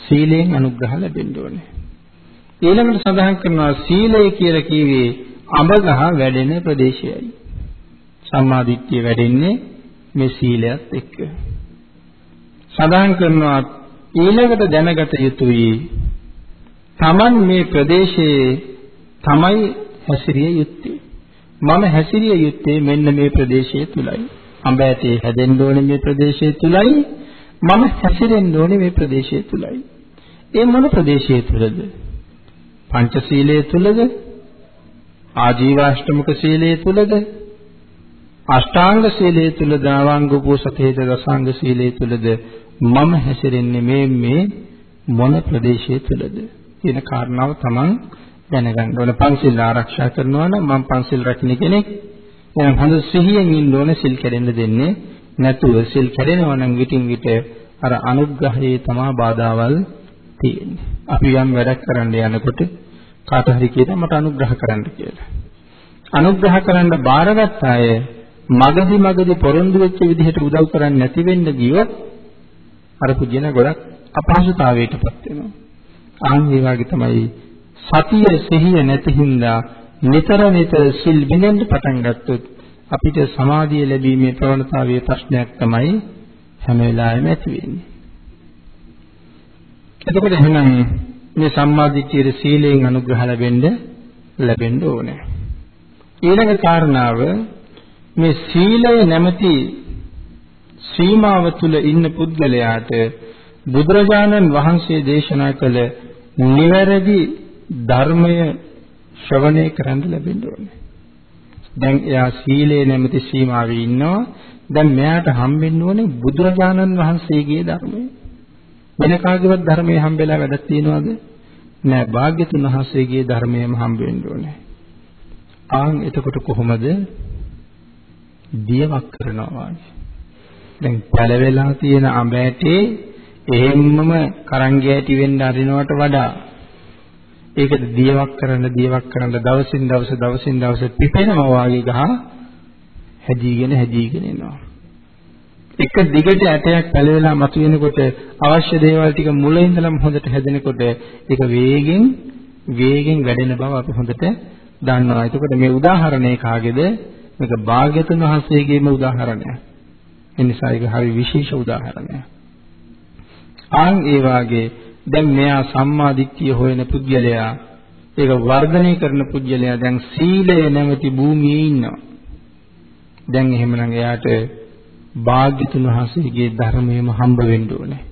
Speaker 1: සීලයෙන් අනුග්‍රහ ලැබෙන්න ඕනේ. ඊළඟට සඳහන් කරනවා සීලය කියලා කිව්වේ අඹගහ වැඩෙන ප්‍රදේශයයි. සම්මාදිට්ඨිය වැඩෙන්නේ මේ සීලයත් එක්ක. සඳහන් කරනවා ඊළඟට දැනගත යුතුයි Taman මේ ප්‍රදේශයේ තමයි හැසිරිය යුත්තේ. මම හැසිරිය යුත්තේ මෙන්න මේ ප්‍රදේශයේ තුලයි. අඹ ඇටේ හැදෙන්න ඕනේ මේ ප්‍රදේශයේ තුලයි. මම හැසිරෙන්න ඕනේ මේ ප්‍රදේශයේ තුලයි. ඒ මොන ප්‍රදේශයේ තුලද? පංචශීලයේ තුලද? ආජීවාෂ්ටමක සීලයේ තුලද? අෂ්ටාංග සීලයේ තුලද? නවාංග උපෝසතේද දසාංග සීලයේ තුලද? මම හැසිරෙන්නේ මේ මේ මොන ප්‍රදේශයේ තුලද? කියන කාරණාව තමන් දැනගන්න ඕන. පන්සිල් ආරක්ෂා කරනවා නම් මම පන්සිල් රකින්න කෙනෙක්. එහෙනම් හොඳ සිහියෙන් ඉන්න ඕනේ සිල් කැඩෙන්න දෙන්නේ නැතුව සිල් කැඩෙනවා නම් විටින් විට අර අනුග්‍රහයේ තමා බාධාවල් තියෙන්නේ. අපි යම් වැඩක් කරන්න යනකොට කාට හරි කියනවා මට අනුග්‍රහ කරන්න කියලා. අනුග්‍රහ කරන්න බාරගත් අය මගදි මගදි පොරොන්දු වෙච්ච විදිහට උදව් කරන්නේ නැති වෙන්න ගියොත් අර පුජන ගොඩක් අපහසුතාවයටපත් වෙනවා. ආන් ඒ වගේ තමයි සතිය සිහිය නැති හින්දා නිතර නිතර සිල් බිඳෙන්න පටන් ගත්තොත් අපිට සමාධිය ලැබීමේ ප්‍රවණතාවයේ ප්‍රශ්නයක් තමයි හැම වෙලාවෙම ඇති වෙන්නේ. එතකොට එහෙනම් මේ සම්මාදිට්ඨියේ සීලයෙන් අනුග්‍රහ ලැබෙන්න ලැබෙන්න ඕනේ. ඊළඟ කාරණාව මේ සීලය නැමැති සීමාව තුල ඉන්න පුද්ගලයාට බුදුරජාණන් වහන්සේ දේශනා කළ නිවැරදි ධර්මය ශ්‍රවණය කරන්න ලැබෙන්න ඕනේ. දැන් එයා සීලේ නැමැති සීමාවේ ඉන්නවා. දැන් මෙයාට හම්බෙන්න ඕනේ බුදුරජාණන් වහන්සේගේ ධර්මය. වෙන කාගේවත් ධර්මයේ හම්බෙලා වැඩක් තියනවද? නෑ. භාග්‍යතුන් වහන්සේගේ ධර්මයම හම්බෙන්න ඕනේ. ආන් එතකොට කොහොමද දියවක් කරනවා වගේ. දැන් පැලවෙලා තියෙන අඹ ඇටේ එහෙම්මම කරංගි ඇටි වෙන්න අරිනවට වඩා ඒකද දියවක් කරන්න දියවක් කරන්න දවසින් දවස දවසින් දවස පිපෙනවා වගේ ගහ හැදීගෙන හැදීගෙන එනවා. එක දිගට ඇටයක් පැලවෙලා මතුවෙනකොට අවශ්‍ය දේවල් ටික මුල ඉඳලම හොඳට හැදෙනකොට ඒක වේගෙන් වේගෙන් වැඩෙන බව අපි හොඳට දන්නවා. එතකොට මේ උදාහරණය කාගේද? මේක භාග්‍යතුන් වහන්සේගේම උදාහරණයක්. ඒ නිසා ඒක හරි විශේෂ උදාහරණයක්. ආන් ඒ වාගේ දැන් මෙයා සම්මා දිට්ඨිය හොයන පුද්ගලයා ඒක වර්ධනය කරන පුද්ගලයා දැන් සීලය නැමැති භූමියේ ඉන්නවා. දැන් එහෙමනම් එයාට භාග්‍යතුන් වහන්සේගේ ධර්මයම හම්බ වෙන්න ඕනේ.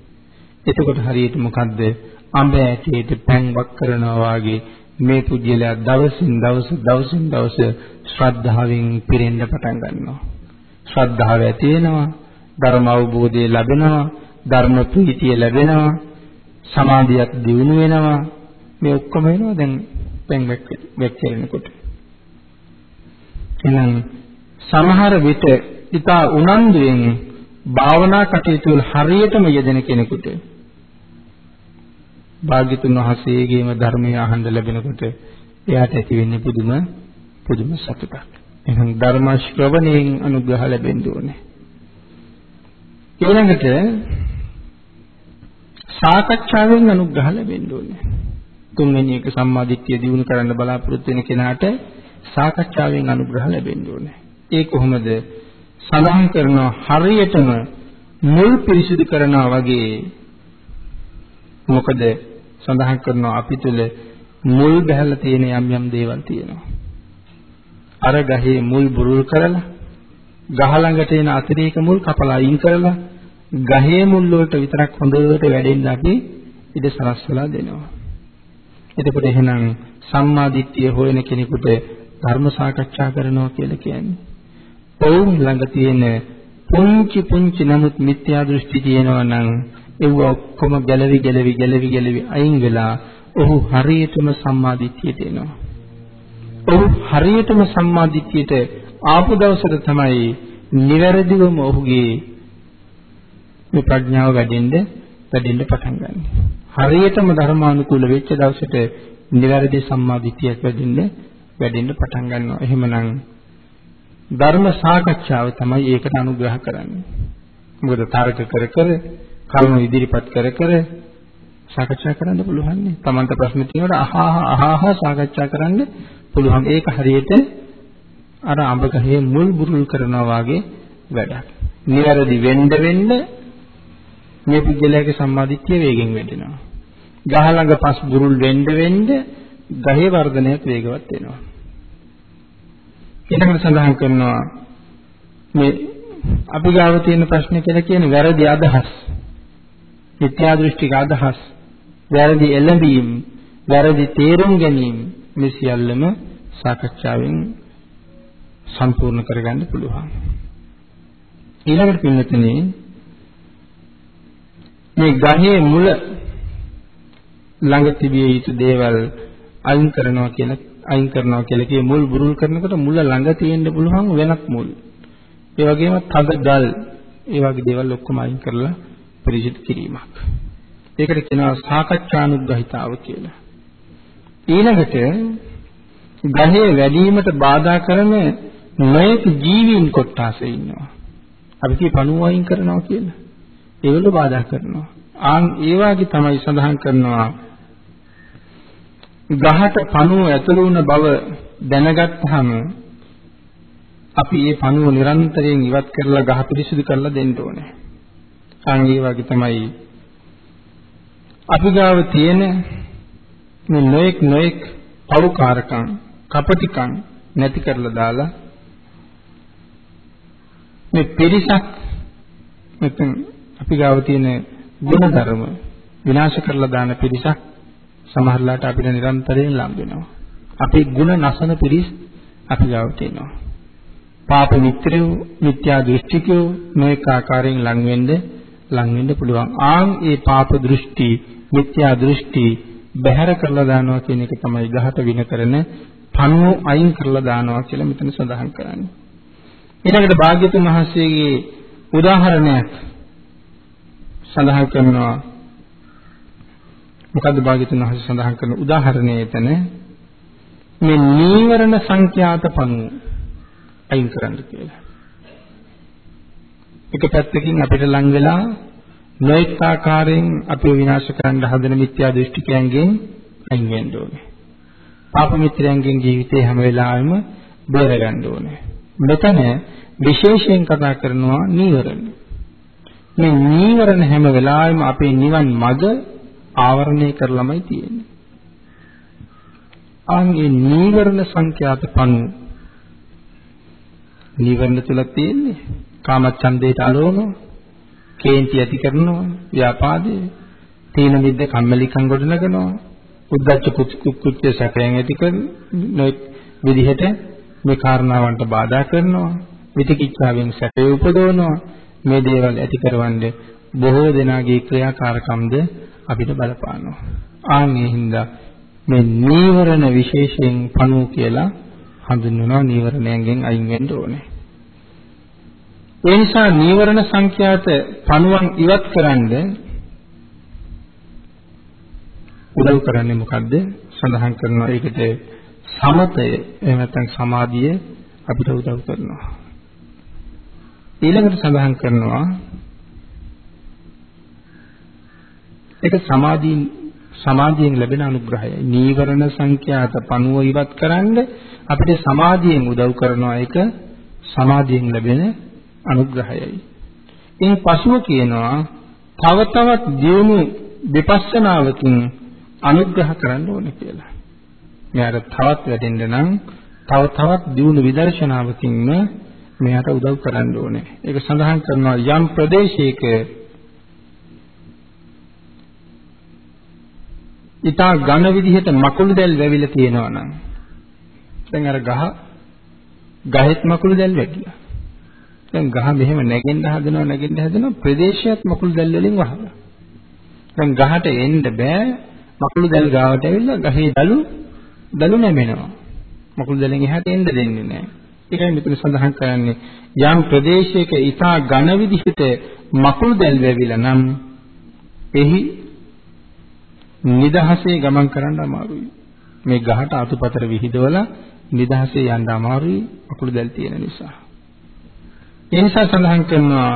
Speaker 1: එතකොට හරියට මොකද්ද? අඹ ඇටයට පැන් වක් කරනවා වාගේ මේ පුජ්‍යලයා දවසින් දවස දවසින් දවස ශ්‍රද්ධාවෙන් පිරෙන්න පටන් ගන්නවා. ශ්‍රද්ධාව ඇති වෙනවා, ධර්ම අවබෝධය ලැබෙනවා, ධර්ම ප්‍රීතිය ලැබෙනවා, සමාධියක් දියුණු වෙනවා. මේ ඔක්කොම වෙනවා දැන් දැන් වෙක්කෙනකොට. එහෙනම් සමහර විට ඊට උනන්දුවෙන් භාවනා කටයුතු වල හරියටම යෙදෙන කෙනෙකුට භාග්‍යතුන් වහන්සේගේම ධර්මය අහන්න ලැබෙනකොට එයාට ඇති වෙන්නේ පුදුම පුදුම සතුටක්. එහෙනම් ධර්ම ශ්‍රවණයෙන් අනුග්‍රහ ලැබෙන්න ඕනේ. ඊළඟට සාකච්ඡාවෙන් අනුග්‍රහ ලැබෙන්න ඕනේ. තුන්වෙනි එක සම්මාදිට්ඨිය දිනු කරන්න බලාපොරොත්තු වෙන කෙනාට සාකච්ඡාවෙන් අනුග්‍රහ ලැබෙන්න ඕනේ. ඒ කොහොමද? සඳහන් කරනවා හරියටම මුල් පිරිසිදු කරනවා වගේ මොකද සඳහන් කරනවා අපි තුල මුල් බහැලා තියෙන යම් යම් දේවල් තියෙනවා. අර ගහේ මුල් බුරුල් කරලා ගහ ළඟට එන අතිරේක මුල් කපලා අයින් කරලා ගහේ මුල් වලට විතරක් හොඳට වැඩෙන්න අපි ඉඩ සලස්වලා දෙනවා. එතකොට එහෙනම් සම්මා දිට්ඨිය හොයන කෙනෙකුට ධර්ම සාකච්ඡා කරනවා කියලා කියන්නේ. ඔවුන් ළඟ තියෙන පුංචි පුංචි නමුත් මිත්‍යා දෘෂ්ටි තියෙනවා නම් ඒව ඔක්කොම ගැලවි ගැලවි ගැලවි ගැලවි අයින් වෙලා ඔහු හරියටම සම්මාදිට්ඨියට එනවා. ඔහු හරියටම සම්මාදිට්ඨියට ආපු දවසට තමයි නිවැරදිවම ඔහුගේ මේ ප්‍රඥාව වැඩෙන්න වැඩෙන්න පටන් ගන්න. හරියටම ධර්මානුකූල වෙච්ච දවසට නිවැරදි සම්මාදිට්ඨියක් වැඩෙන්න වැඩෙන්න පටන් ගන්නවා. එහෙමනම් ධර්ම සාකච්ඡාව තමයි ඒකට අනුග්‍රහ කරන්නේ. මොකද තර්ක කර කර කරුණු ඉදිරිපත් කර කර සාකච්ඡා කරන්න පුළුවන් නේ. Tamanta ප්‍රශ්න තියෙනකොට අහහ අහහ සාකච්ඡා කරන්න පුළුවන්. ඒක හරියට අර අඹ ගහේ මුල් බුරුල් කරනවා වාගේ වැඩක්. නිවැරදි වෙන්න වෙන්න මේ පුද්ගලයාගේ සම්මාදිට්ඨිය වේගෙන් වැඩෙනවා. ගහ ළඟ පස් බුරුල් වෙන්න වෙන්න ගහේ වර්ධනයත් වේගවත් වෙනවා. ඊළඟට සඳහන් කරනවා මේ අපි ගාව තියෙන ප්‍රශ්න කියලා කියන්නේ වැරදි අදහස්. මිත්‍යා දෘෂ්ටික අදහස්, වැරදි එළඹීම්, වැරදි තේරුම් ගැනීම මේ සියල්ලම සාකච්ඡාවෙන් සම්පූර්ණ කරගන්න පුළුවන්. ඊළඟට පින්නතනේ මේ ගහේ මුල ළඟ තිබිය යුතු දේවල් අයින් කරනවා කියලා අයින් කරනවා කියලා කියේ මුල් බුරුල් කරනකොට මුල ළඟ තියෙන්න පුළුවන් වෙනත් මුල්. ඒ වගේම තද ගල් ඒ වගේ දේවල් ඔක්කොම අයින් කරලා පිරිසිදු කිරීමක්. ඒකට කියනවා සාකච්ඡානුග්‍රහිතාව කියලා. ඊළඟට ගහේ වැඩිවීමට බාධා කරන නොයෙක් ජීවීන් කොටස ඉන්නවා. අපි කිය පණුව වයින් කරනවා කියලා. ඒවල බාධා කරනවා. ආන් ඒ වාගේ තමයි සඳහන් කරනවා ගහට පණුව ඇතුළු වුණ බව දැනගත්තාම අපි මේ පණුව නිරන්තරයෙන් ඉවත් කරලා ගහ පිරිසිදු කරලා දෙන්න ඕනේ. ආන් ඒ වාගේ තමයි අපි ගාව තියෙන මේ නොඑක් නොඑක් පරුකාරකම් කපටිකම් නැති කරලා දාලා මේ පිරිසක් නැත්නම් අපි ගාව තියෙන ගුණධර්ම විනාශ කරලා දාන පිරිසක් සමහරලාට අපිට නිරන්තරයෙන් ලම් වෙනවා. අපේ ಗುಣ නැසන පිරිස් අපි ගාව තියෙනවා. පාප මිත්‍රයෝ, මිත්‍යා දෘෂ්ටිකයෝ මේක ආකාරයෙන් ලං වෙන්න ලං වෙන්න පුළුවන්. ආන් ඒ පාප දෘෂ්ටි, මිත්‍යා දෘෂ්ටි බැහැර කරලා දානවා කියන එක තමයි ගහට වින කරන පණුව අයින් කරලා දානවා කියලා මෙතන සඳහන් කරන්නේ. ඊළඟට භාග්‍යතුන් වහන්සේගේ උදාහරණයක් සඳහන් කරනවා මොකද්ද භාග්‍යතුන් වහන්සේ සඳහන් කරන උදාහරණය එතන මේ නීවරණ සංඛ්‍යාත පණුව අයින් කරන්න කියලා. එක පැත්තකින් අපිට ලං වෙලා නොඑක ආකාරයෙන් අපිව විනාශ කරන්න හදන මිත්‍යා දෘෂ්ටිකයන්ගෙන් අයින් වෙන්න ඕනේ. පාප මිත්‍රයන්ගෙන් ජීවිතේ හැම වෙලාවෙම බේර ගන්න ඕනේ. මෙතන විශේෂයෙන් කතා කරනවා නීවරණ. මේ නීවරණ හැම වෙලාවෙම අපේ නිවන් මඟ ආවරණය කරලමයි තියෙන්නේ. ආන්ගේ නීවරණ සංඛ්‍යාත පණු නීවරණ තුල තියෙන්නේ කාමච්ඡන්දයට අලෝභ, කේන්ති ඇති කරනවා, ව්‍යාපාදේ, තීන මිද්ද කම්මැලිකම් ගොඩනගනවා, උද්දච්ච කුච්ච සැකයෙන් ඇති කරන විදිහට මේ කාරණාවන්ට බාධා කරනවා විතිකිච්ඡාවෙන් සැපේ උපදවනවා මේ දේවල් ඇති කරවන්නේ බොහෝ දෙනාගේ ක්‍රියාකාරකම්ද අපිට බලපානවා. ආන්ගේ හින්දා මේ නීවරණ විශේෂයෙන් පණුව කියලා හඳුන්වනවා නීවරණයෙන් අයින් වෙන්න ඕනේ. ඒ නිසා නීවරණ සංඛ්‍යාත පණුවන් ඉවත් කරන්න උදව් කරන්නේ මොකද්ද? සඳහන් කරනවා ඒකට සමතය එහෙම නැත්නම් සමාධිය අපිට උදව් කරනවා. ඊළඟට සඳහන් කරනවා ඒක සමාධියෙන් සමාධියෙන් ලැබෙන අනුග්‍රහයයි. නීවරණ සංඛ්‍යාත පණුව ඉවත් කරන්න අපිට සමාධියෙන් උදව් කරනවා ඒක සමාධියෙන් ලැබෙන අනුග්‍රහයයි. ඉන් පසුව කියනවා තව තවත් දියුණු විපස්සනාවකින් අනුග්‍රහ කරන්න ඕනේ කියලා. මෙයාට තවත් වැඩෙන්න නම් තව තවත් දියුණු විදර්ශනාවකින්ම මෙයාට උදව් කරන්න ඕනේ. ඒක සඳහන් කරනවා යම් ප්‍රදේශයක ඊටා ඝන විදිහට මකුළු දැල් වැවිලා තියෙනවා නම් දැන් අර ගහ ගහෙත් මකුළු දැල් වැටිලා. දැන් ගහ මෙහෙම නැගෙන්න හදනවා නැගෙන්න හදනවා ප්‍රදේශයත් මකුළු දැල් වලින් වහලා. දැන් ගහට එන්න බෑ මකුළු දැල් ගාවට ඇවිල්ලා ගහේ දළු දළු නැමෙනවා. මකුළු දැලෙන් එහාට එන්න දෙන්නේ නැහැ. ඒකයි මෙතන සඳහන් කරන්නේ යම් ප්‍රදේශයක ඊටා ඝන විදිහට මකුළු දැල් වැවිලා නම් එහි නිදහසේ ගමන් කරන්න අමාරුයි. මේ ගහට අතුපතර විහිදවලා නිදහසේ යන්න අමාරුයි මකුළු දැල් තියෙන නිසා. ඒ නිසා සඳහන් කරනවා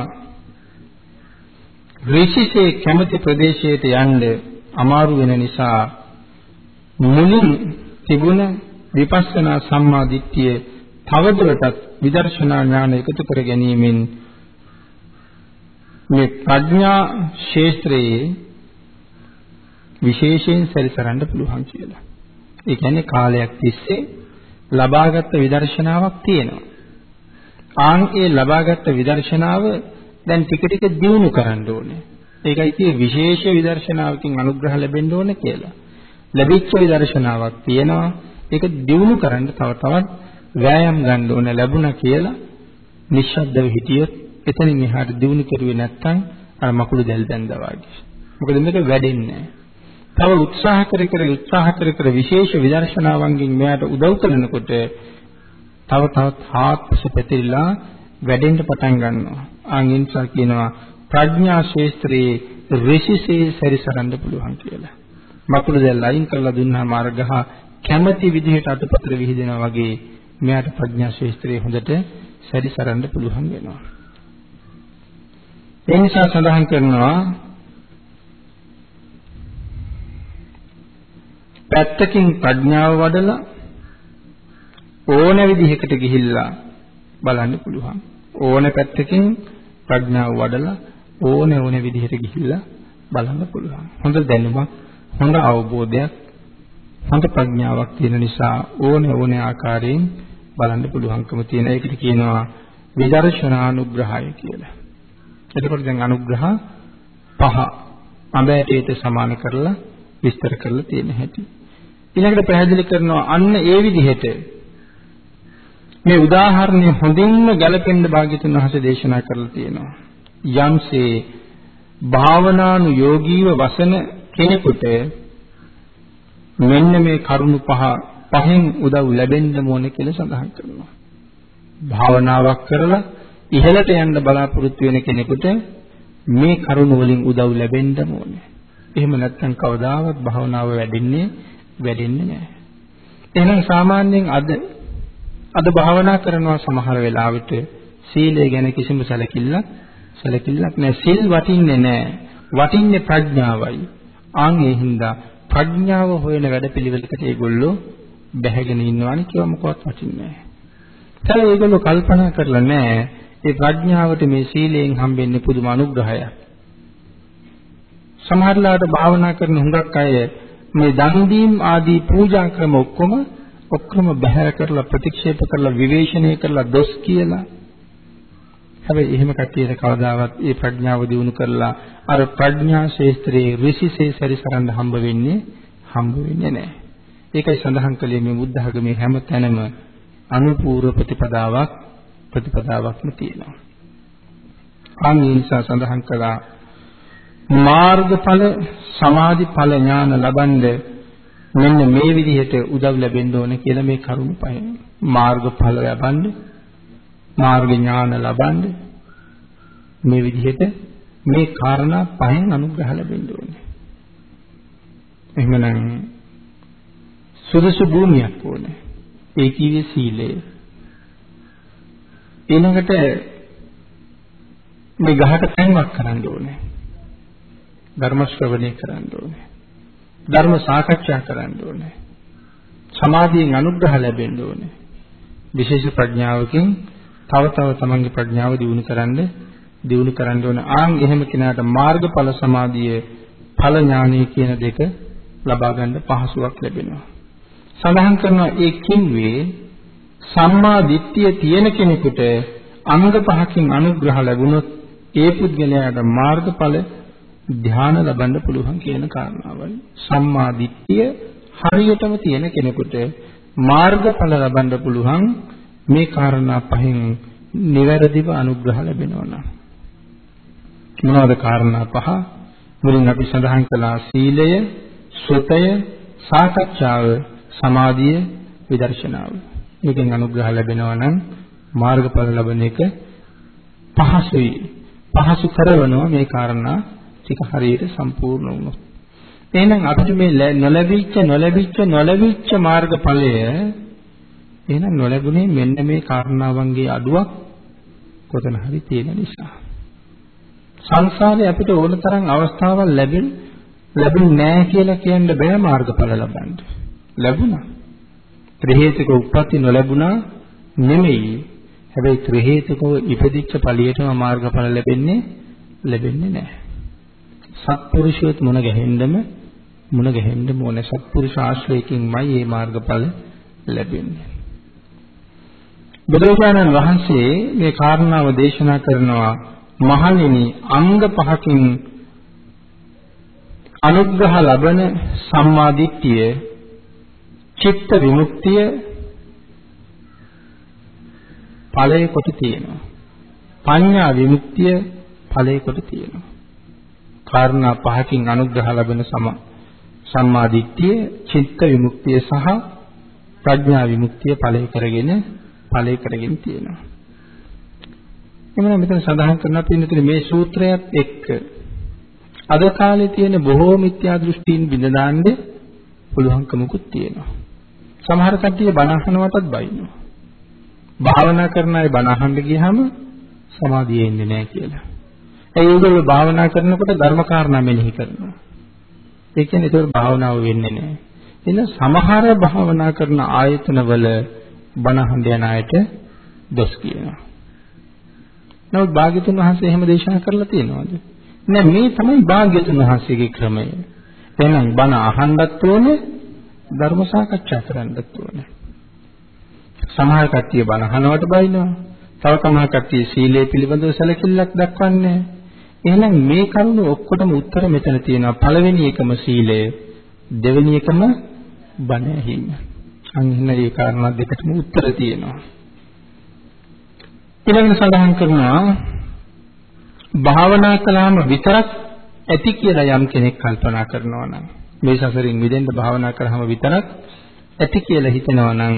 Speaker 1: ඍෂිසේ කැමති ප්‍රදේශයට යන්න අමාරු වෙන නිසා මුලින් තිබුණ විපස්සනා සම්මා දිට්ඨිය තවදුරටත් විදර්ශනා ඥාන එකතු කර ගැනීමෙන් මේ ප්‍රඥා ශේත්‍රයේ විශේෂයෙන් සැරිසරන්න පුළුවන් කියලා. ඒ කියන්නේ කාලයක් තිස්සේ ලබාගත් විදර්ශනාවක් තියෙනවා. ආන් ඒ ලබාගත් විදර්ශනාව දැන් ටික ටික දියුණු කරන්න ඕනේ. ඒකයි කියේ විශේෂ විදර්ශනාවකින් අනුග්‍රහ ලැබෙන්න ඕනේ කියලා. ලැබිච්ච විදර්ශනාවක් තියෙනවා. ඒක දියුණු කරන්න තව තවත් වෑයම් ගන්න ඕන ලැබුණා කියලා නිශ්ශබ්දව හිටියොත් එතනින් එහාට දියුණු කරුවේ නැත්නම් අර මකුළු දැල් බැඳා වගේ. මොකද මේක වැඩෙන්නේ තව උත්සාහ කර කර උත්සාහ කර කර විශේෂ විදර්ශනාවන්ගෙන් මෙයාට උදව් කරනකොට තව තවත් හාත්පස පැතිරිලා වැඩෙන්න පටන් ගන්නවා. ආන් ඒ නිසා කියනවා ප්‍රඥා ශේස්ත්‍රයේ ඍෂිසේ සැරිසරන්න පුළුවන් කියලා. මකුළු දැල් අයින් කරලා දුන්නාම අර ගහ කැමැති විදිහට අතපතර විහිදෙනා වගේ මෙයාට ප්‍රඥා ශේස්ත්‍රයේ හොඳට සැරිසරන්න පුළුවන් වෙනවා. ඒ නිසා සඳහන් කරනවා පැත්තකින් ප්‍රඥාව වඩලා ඕන විදිහකට ගිහිල්ලා බලන්න පුළුවන්. ඕන පැත්තකින් ප්‍රඥාව වඩලා ඕන ඕන විදිහට ගිහිල්ලා බලන්න පුළුවන්. හොඳ දැනුමක්, හොඳ අවබෝධයක්, හොඳ ප්‍රඥාවක් තියෙන නිසා ඕන ඕන ආකාරයෙන් බලන්න පුළුවන්කම තියෙන. ඒකට කියනවා විදර්ශනානුග්‍රහය කියලා. එතකොට දැන් අනුග්‍රහ පහ අඹෑටේට සමාන කරලා විස්තර කරලා තියෙන හැටි. ඊළඟට පැහැදිලි කරනවා අන්න ඒ විදිහට මේ උදාහරණය හොඳින්ම ගැලපෙන්න භාග්‍යතුන් වහන්සේ දේශනා කරලා තියෙනවා. යම්සේ භාවනානු යෝගීව වසන කෙනෙකුට මෙන්න මේ කරුණු පහ පහෙන් උදව් ලැබෙන්න ඕනේ කියලා සඳහන් කරනවා. භාවනාවක් කරලා ඉහළට යන්න බලාපොරොත්තු වෙන කෙනෙකුට මේ කරුණු වලින් උදව් ලැබෙන්න ඕනේ. එහෙම නැත්නම් කවදාවත් භාවනාව වැඩෙන්නේ වැඩෙන්නේ නැහැ. එහෙනම් සාමාන්‍යයෙන් අද අද භාවනා කරනවා සමහර වෙලාවට සීලය ගැන කිසිම සැලකිල්ලක් සැලකිල්ලක් නැහැ. සිල් වටින්නේ නැහැ. වටින්නේ ප්‍රඥාවයි. ආන් ඒ හින්දා ප්‍රඥාව හොයන වැඩපිළිවෙලකට ඒගොල්ලෝ බැහැගෙන ඉන්නවනේ කියව මොකවත් වටින්නේ නැහැ. ඒතර ඒගොල්ලෝ කල්පනා කරලා නැහැ ඒ ප්‍රඥාවට මේ සීලයෙන් හම්බෙන්නේ පුදුම අනුග්‍රහයක්. සමහරලාට භාවනා කරන හුඟක් අය මේ දන් දීම් ආදී පූජා ක්‍රම ඔක්කොම ඔක්කොම බැහැර කරලා ප්‍රතික්ෂේප කරලා විවේචනය කරලා දොස් කියලා හැබැයි එහෙම කට්ටියට කවදාවත් ඒ ප්‍රඥාව දිනු කරලා අර ප්‍රඥා ශේස්ත්‍රයේ ඍෂිසේ සැරිසරන්න හම්බ වෙන්නේ හම්බ වෙන්නේ නැහැ. ඒකයි සඳහන් කළේ මේ බුද්ධ ධර්මයේ හැම තැනම අනුපූර්ව ප්‍රතිපදාවක් ප්‍රතිපදාවක්ම තියෙනවා. අන් නිසා සඳහන් කළා මාර්ගඵල සමාධිඵල ඥාන ලබන්නේ මෙන්න මේ විදිහට උදව් ලැබෙන්න ඕන කියලා මේ කරුණු පහෙන් මාර්ගඵල ලබන්න මාර්ග ඥාන ලබන්න මේ විදිහට මේ කාරණා පහෙන් අනුග්‍රහ ලැබෙන්න ඕනේ. එහෙමනම් සුදුසු භූමියක් ඕනේ. ඒ කිව්වේ සීලය. ඊළඟට මේ ගහට තැන්වක් කරන්න ඕනේ. ධර්ම ශ්‍රවණය කරන්න ඕනේ. ධර්ම සාකච්ඡා කරන්න ඕනේ. සමාධියෙන් අනුග්‍රහ ලැබෙන්න ඕනේ. විශේෂ ප්‍රඥාවකින් තව තව තමන්ගේ ප්‍රඥාව දියුණු කරන්න දියුණු කරන්න ඕන. ආන් එහෙම කෙනාට මාර්ගඵල සමාධිය ඵල ඥානය කියන දෙක ලබා ගන්න පහසුවක් ලැබෙනවා. සඳහන් කරනවා ඒ කිව්වේ සම්මා දිට්ඨිය තියෙන කෙනෙකුට අංග පහකින් අනුග්‍රහ ලැබුණොත් ඒ පුද්ගලයාට මාර්ගඵල ධ්‍යාන ලබන්න පුළුවන් කියන කාරණාවයි. සම්මා දිට්ඨිය හරියටම තියෙන කෙනෙකුට මාර්ගඵල ලබන්න පුළුවන් මේ කාරණා පහෙන් නිවැරදිව අනුග්‍රහ ලැබෙනවා නම් මොනවද කාරණා පහ මුලින් අපි සඳහන් කළා සීලය සුතය සාකච්ඡාව සමාධිය විදර්ශනාව මේකෙන් අනුග්‍රහ ලැබෙනවා නම් මාර්ගඵල ලබන එක පහසුයි පහසු කරවනවා මේ කාරණා ටික හරියට සම්පූර්ණ වුණොත් එහෙනම් අපිට මේ නොලැබිච්ච නොලැබිච්ච නොලැබිච්ච මාර්ගඵලය එහෙනම් නොලැබුණේ මෙන්න මේ කාරණාවන්ගේ අඩුවක් කොතන හරි තියෙන නිසා. සංසාරේ අපිට ඕන තරම් අවස්ථාවල් ලැබෙන ලැබුණ නැහැ කියලා කියන්න බෑ මාර්ගඵල ලබන්න. ලැබුණා. ත්‍රි හේතුක උප්පත්ති නොලැබුණා නෙමෙයි. හැබැයි ත්‍රි හේතුකව ඉපදිච්ච ඵලියටම මාර්ගඵල ලැබෙන්නේ ලැබෙන්නේ නැහැ. සත්පුරුෂයොත් මුණ ගැහෙන්නම මුණ ගැහෙන්න ඕනේ සත්පුරුෂ ආශ්‍රයකින්මයි මේ මාර්ගඵල ලැබෙන්නේ. බුදුරජාණන් වහන්සේ මේ කාරණාව දේශනා කරනවා මහණෙනි අංග පහකින් අනුග්‍රහ ලබන සම්මාදිට්ඨිය චිත්ත විමුක්තිය ඵලයේ කොට තියෙනවා පඤ්ඤා විමුක්තිය ඵලයේ කොට තියෙනවා කාරණා පහකින් අනුග්‍රහ ලබන සම සම්මාදිට්ඨිය චිත්ත විමුක්තිය සහ ප්‍රඥා විමුක්තිය ඵලයේ කරගෙන ඵලයේ කරගෙන තියෙනවා. එමනම් මෙතන සඳහන් කරනවා පින්නතුනි මේ සූත්‍රයත් එක්ක අද කාලේ තියෙන බොහෝ මිත්‍යා දෘෂ්ටීන් බිඳ දාන්නේ පුළුවන්කමකුත් තියෙනවා. සමහර කට්ටිය බණ අහනවටත් බයිනවා. භාවනා කරන අය බණ අහන්න ගියහම සමාධිය එන්නේ නැහැ කියලා. ඒ ඒගොල්ලෝ භාවනා කරනකොට ධර්ම කාරණා මෙනෙහි කරනවා. ඒ කියන්නේ ඒක භාවනාව වෙන්නේ නැහැ. එන සමහර භාවනා කරන ආයතනවල බණ අහන්න යන අයට දොස් කියනවා. නමුත් භාග්‍යතුන් වහන්සේ එහෙම දේශනා කරලා තියෙනවද? නෑ මේ තමයි භාග්‍යතුන් වහන්සේගේ ක්‍රමය. එහෙනම් බණ අහන්නත් ඕනේ ධර්ම සාකච්ඡා කරන්නත් ඕනේ. සමහර කට්ටිය බණ අහනවට බයිනවා. තව සමහර කට්ටිය සීලය පිළිබඳව සැලකිල්ලක් දක්වන්නේ. එහෙනම් මේ කරුණු ඔක්කොටම උත්තර මෙතන තියෙනවා. පළවෙනි එකම සීලය, දෙවෙනි එකම බණ ඇහිීම. අන්න මේ කාරණා දෙකටම උත්තර තියෙනවා. ඊළඟට සඳහන් කරනවා භාවනා කළාම විතරක් ඇති කියලා යම් කෙනෙක් කල්පනා කරනවා නම් මේ සසරින් මිදෙන්න භාවනා කරාම විතරක් ඇති කියලා හිතනවා නම්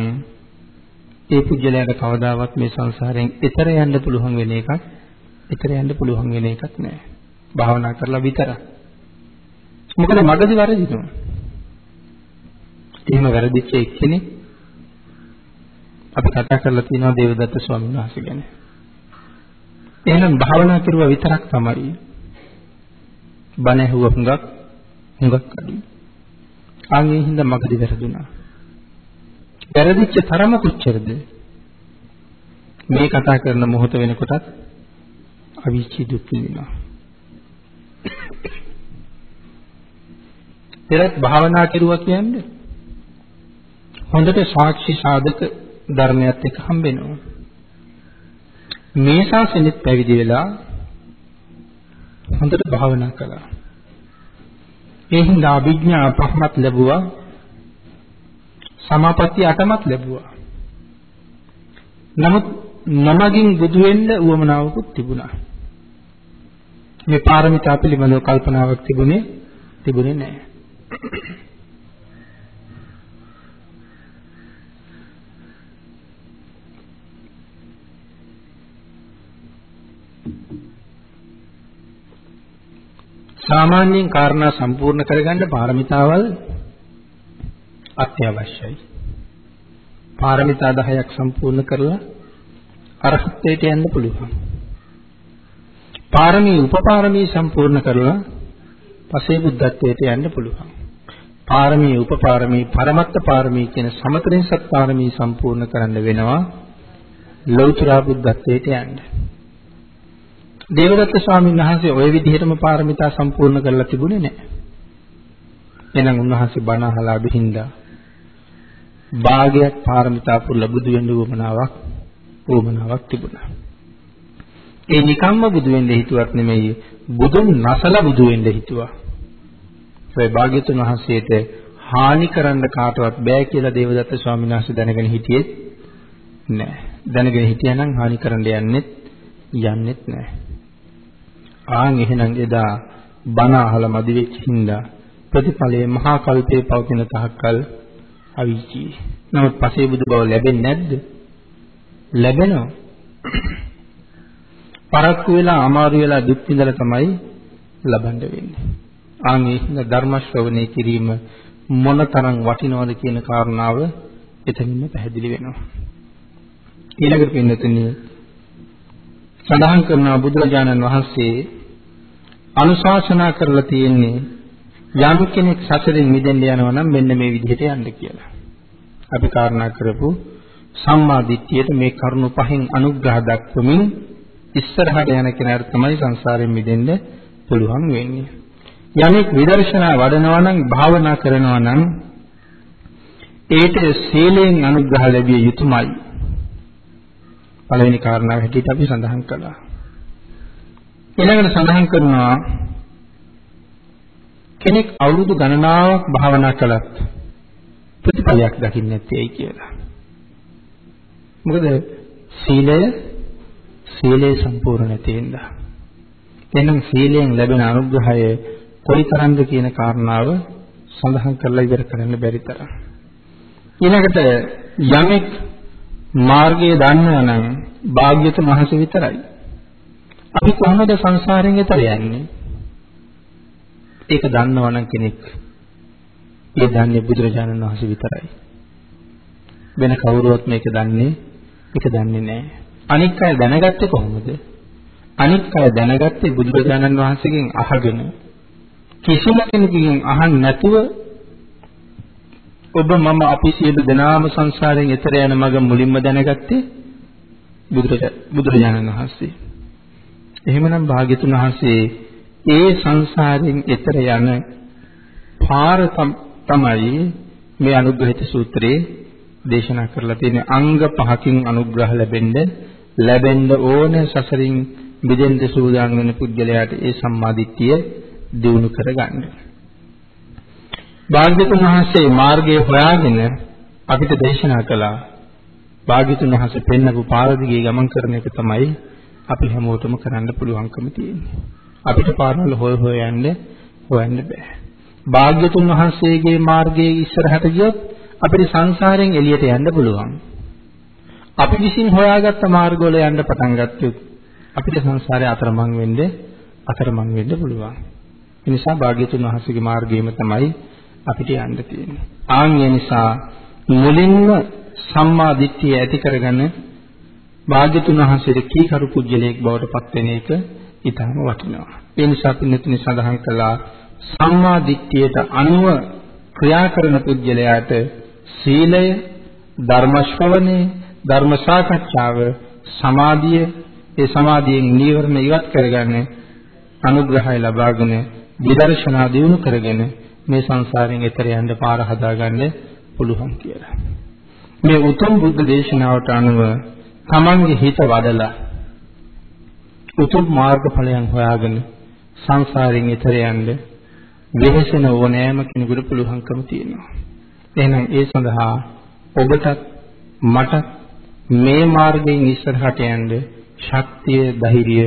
Speaker 1: ඒ පුජ්‍යලයට කවදාවත් මේ සංසාරයෙන් එතර යන්න පුළුවන් වෙන එකක් එතර යන්න පුළුවන් වෙන එකක් නෑ භාවනා කරලා විතරක් මොකද මගදී වරදිනවා එහෙම වැරදිච්ච එක්කෙනෙක් අපි කතා කරලා තියෙනවා දේවදත්ත ස්වාමීන් වහන්සේ ගැන. එහෙනම් භාවනා කරුවා විතරක් තමයි බණ ඇහුව හුඟක් හුඟක් අඩුයි. ආන්ගේ හින්දා මගදී වැරදුනා. වැරදිච්ච තරම කොච්චරද? මේ කතා කරන මොහොත වෙනකොටත් අවිචි දුක් විඳිනවා. පෙරත් භාවනා කරුවා කියන්නේ හොඳට සාක්ෂි සාධක ධර්මයක් එක්ක හම්බෙනවා. මේ ශාසනෙත් පැවිදි වෙලා හොඳට භාවනා කළා. ඒ හින්දා අභිඥා පහමත් ලැබුවා. සමාපatti අටමත් ලැබුවා. නමුත් නමගින් බුදු වෙන්න උවමනාවකුත් තිබුණා. මේ පාරමිතා පිළිබඳව කල්පනාවක් තිබුණේ තිබුණේ නැහැ. සාමාන්‍යයෙන් කාරණා සම්පූර්ණ කරගන්න පාරමිතාවල් අත්‍යවශ්‍යයි. පාරමිතා 10ක් සම්පූර්ණ කරලා අරහත්ත්වයට යන්න පුළුවන්. පාරමී උපපාරමී සම්පූර්ණ කරලා පසේ බුද්ධත්වයට යන්න පුළුවන්. පාරමී උපපාරමී පරමත්ත පාරමී කියන සමතරින් සත් පාරමී සම්පූර්ණ කරන්න වෙනවා ලෞතර බුද්ධත්වයට යන්න. දේවදත්ත ස්වාමීන් වහන්සේ ওই විදිහටම පාරමිතා සම්පූර්ණ කරලා තිබුණේ නැහැ. එහෙනම් උන්වහන්සේ බණ අහලා බිහින්දා භාගයක් පාරමිතා පුරලා බුදු වෙන්න උවමනාවක් උවමනාවක් තිබුණා. ඒ නිකම්ම බුදු වෙන්න හිතුවක් නෙමෙයි බුදුන් නැසලා බුදු වෙන්න හිතුවා. ඒ භාග්‍යතුන් වහන්සේට හානි කරන්න කාටවත් බෑ කියලා දේවදත්ත ස්වාමීන් වහන්සේ දැනගෙන හිටියේ නෑ. දැනගෙන හිටියානම් හානි කරන්න යන්නෙත් යන්නෙත් නෑ. ආන් එහෙනම් එදා බණ අහලා මදි වෙච්ච හින්දා ප්‍රතිඵලයේ මහා කල්පයේ පවතින තාක්කල් අවීචි. නමුත් පසේ බුදු බව ලැබෙන්නේ නැද්ද? ලැබෙනවා. පරක්කු වෙලා අමාරු වෙලා දුක් විඳලා තමයි ලබන්න වෙන්නේ. ආන් ඒ හින්දා ධර්ම ශ්‍රවණය කිරීම මොනතරම් වටිනවද කියන කාරණාව එතනින්ම පැහැදිලි වෙනවා. ඊළඟට පින්නතුනි සඳහන් කරනවා බුදුරජාණන් වහන්සේ අනුශාසනා කරලා තියෙන්නේ යම් කෙනෙක් සසරින් මිදෙන්න යනවා නම් මෙන්න මේ විදිහට යන්න කියලා. අපි කාරණා කරපු සම්මා දිට්ඨියට මේ කරුණු පහෙන් අනුග්‍රහ දක්වමින් ඉස්සරහට යන කෙනාට තමයි සංසාරයෙන් මිදෙන්න පුළුවන් වෙන්නේ. යමෙක් විදර්ශනා වඩනවා නම් භාවනා කරනවා නම් ඒට සීලයෙන් අනුග්‍රහ ලැබිය යුතුමයි. පළවෙනි කාරණාව හැටියට අපි සඳහන් කළා. ඊළඟට සඳහන් කරනවා කෙනෙක් අවුරුදු ගණනාවක් භාවනා කළත් ප්‍රතිඵලයක් දකින්නේ නැත්තේයි කියලා. මොකද සීලය සීලේ සම්පූර්ණ නැති හින්දා. එහෙනම් සීලයෙන් ලැබෙන අනුග්‍රහය කොයිතරම්ද කියන කාරණාව සඳහන් කරලා ඉවර කරන්න බැරි තරම්. ඊළඟට යමෙක් මාර්ගය දන්නවා නම් භාග්‍යතුන් වහන්සේ විතරයි. අපි කොහොමද සංසාරයෙන් එතර යන්නේ? ඒක දන්නවනම් කෙනෙක් ඒ දන්නේ බුදුරජාණන් වහන්සේ විතරයි. වෙන කවුරුවත් මේක දන්නේ ඒක දන්නේ නැහැ. අනික් අය දැනගත්තේ කොහොමද? අනික් අය දැනගත්තේ බුදුරජාණන් වහන්සේගෙන් අහගෙන කිසිම කෙනෙකුගෙන් අහන්න නැතුව ඔබ මම අපි සියලු දෙනාම සංසාරයෙන් එතර යන මඟ මුලින්ම දැනගත්තේ බුදුරජාණන් වහන්සේ. එහෙමනම් භාග්‍යතුන් වහන්සේ ඒ සංසාරයෙන් එතර යන පාර තමයි මේ අනුග්‍රහිත සූත්‍රයේ දේශනා කරලා තියෙන අංග පහකින් අනුග්‍රහ ලැබෙන්න ලැබෙන්න ඕන සසරින් මිදෙන්න සූදානම් වෙන පුද්ගලයාට ඒ සම්මාදිට්ඨිය දිනු කරගන්න. භාග්‍යතුන් වහන්සේ මාර්ගය හොයාගෙන අපිට දේශනා කළා. භාග්‍යතුන් වහන්සේ පෙන්නපු පාර දිගේ ගමන් කරන එක තමයි අපි හැමෝටම කරන්න පුළුවන්කම තියෙන්නේ. අපිට පාරවල හොය හොය යන්න හොයන්න බෑ. භාග්‍යතුන් වහන්සේගේ මාර්ගයේ ඉස්සරහට ගියොත් අපිට සංසාරයෙන් එළියට යන්න පුළුවන්. අපි විසින් හොයාගත්ත මාර්ගවල යන්න පටන් ගත්තොත් අපිට සංසාරේ අතරමං වෙන්න අතරමං වෙන්න පුළුවන්. ඒ නිසා භාග්‍යතුන් වහන්සේගේ මාර්ගයම තමයි අපිට යන්න තියෙන්නේ. ආන් ඒ නිසා මුලින්ම සම්මා දිට්ඨිය ඇති කරගන්න භාග්‍යතුන් වහන්සේට කීකරු පුජ්‍යලයක් බවට පත් වෙන එක ඊටම වටිනවා. ඒ නිසා පින්නතුනි සඳහන් කළා සම්මා දිට්ඨියට අනුව ක්‍රියා කරන පුජ්‍යලයාට සීලය, ධර්ම ශ්‍රවණය, ධර්ම සාකච්ඡාව, සමාධිය, ඒ සමාධියෙන් නීවරණ ඉවත් කරගන්න අනුග්‍රහය ලබාගෙන විදර්ශනා දියුණු කරගෙන මේ සංසාරයෙන් එතර යන්න පාර හදාගන්න පුළුවන් කියලා. මේ උතුම් බුද්ධ දේශනාවට අනුව තමන්ගේ හිත වඩලා උතුම් මාර්ගඵලයන් හොයාගෙන සංසාරයෙන් එතර යන්න වෙහෙසෙන ඕනෑම කෙනෙකුට පුළුවන්කම තියෙනවා. එහෙනම් ඒ සඳහා ඔබටත් මට මේ මාර්ගයෙන් ඉස්සරහට යන්න ශක්තිය, ධෛර්යය,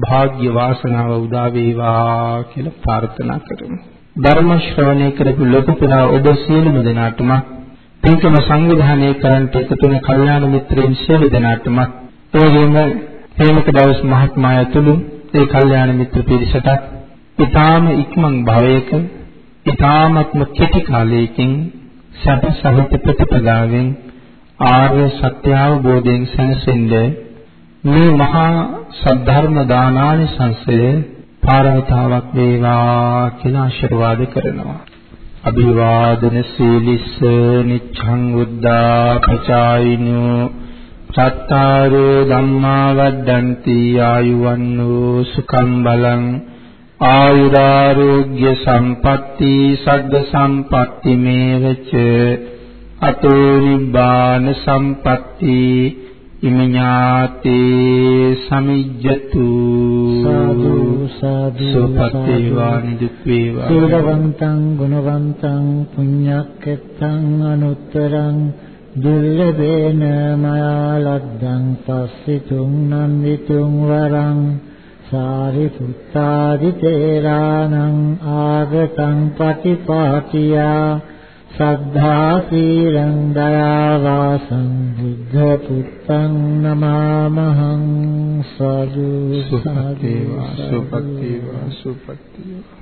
Speaker 1: වාග්ය වාසනාව උදා වේවා කියලා ප්‍රාර්ථනා කරමු. ධර්ම ශ්‍රවණය කරපු ලොකු පුරා ඔබ සියලුම දෙනාටම පින්කම සංවිධානය කරන්ට එකතු වෙන කල්යාණ මිත්‍රයන් සියලු දෙනාටම එවැගේම හේමක දවස් මහත්මයා ඇතුළු ඒ කල්යාණ මිත්‍ර පිරිසට ඊටාම ඉක්මන් භවයක ඊටාමත්ම කෙටි කාලයකින් සැප සහිත ප්‍රතිපදාවෙන් ආර්ය සත්‍ය අවබෝධයෙන් සැනසෙන්න මේ මහා සද්ධර්ම දානානි සංසය පාරමිතාවක් වේවා කියලා ආශිර්වාද කරනවා. අභිවාදන සීලිස්ස නිච්ඡං උද්දා පචායිනෝ. චත්තාරෝ ධම්මා වද්දන්ති ආයුවන්නෝ සුඛං බලං. ආයුරාෝග්‍ය සම්පatti සග්ග සම්පatti මේවච. අතෝ නිබ්බාන සම්පatti ඉමඤාතේ සමිජ්ජතු
Speaker 2: සාදු සාදු
Speaker 1: සුපත්තේවා නිදුක් වේවා.
Speaker 2: සීලවන්තං ගුණවන්තං පුඤ්ඤක්කෙත්තං අනුත්තරං දුර්ලභේන මයා ලද්දං පස්සිතුං නන්දිතුං වරං සාරිපුත්තාදි තේරාණං ආගතං පටිපාටියා සද්ධා සීලං දයාවාසං බුද්ධ පුත්තං නමාමහං සාදු
Speaker 1: සුපත්තේවා සුපත්තේවා සුපත්තේවා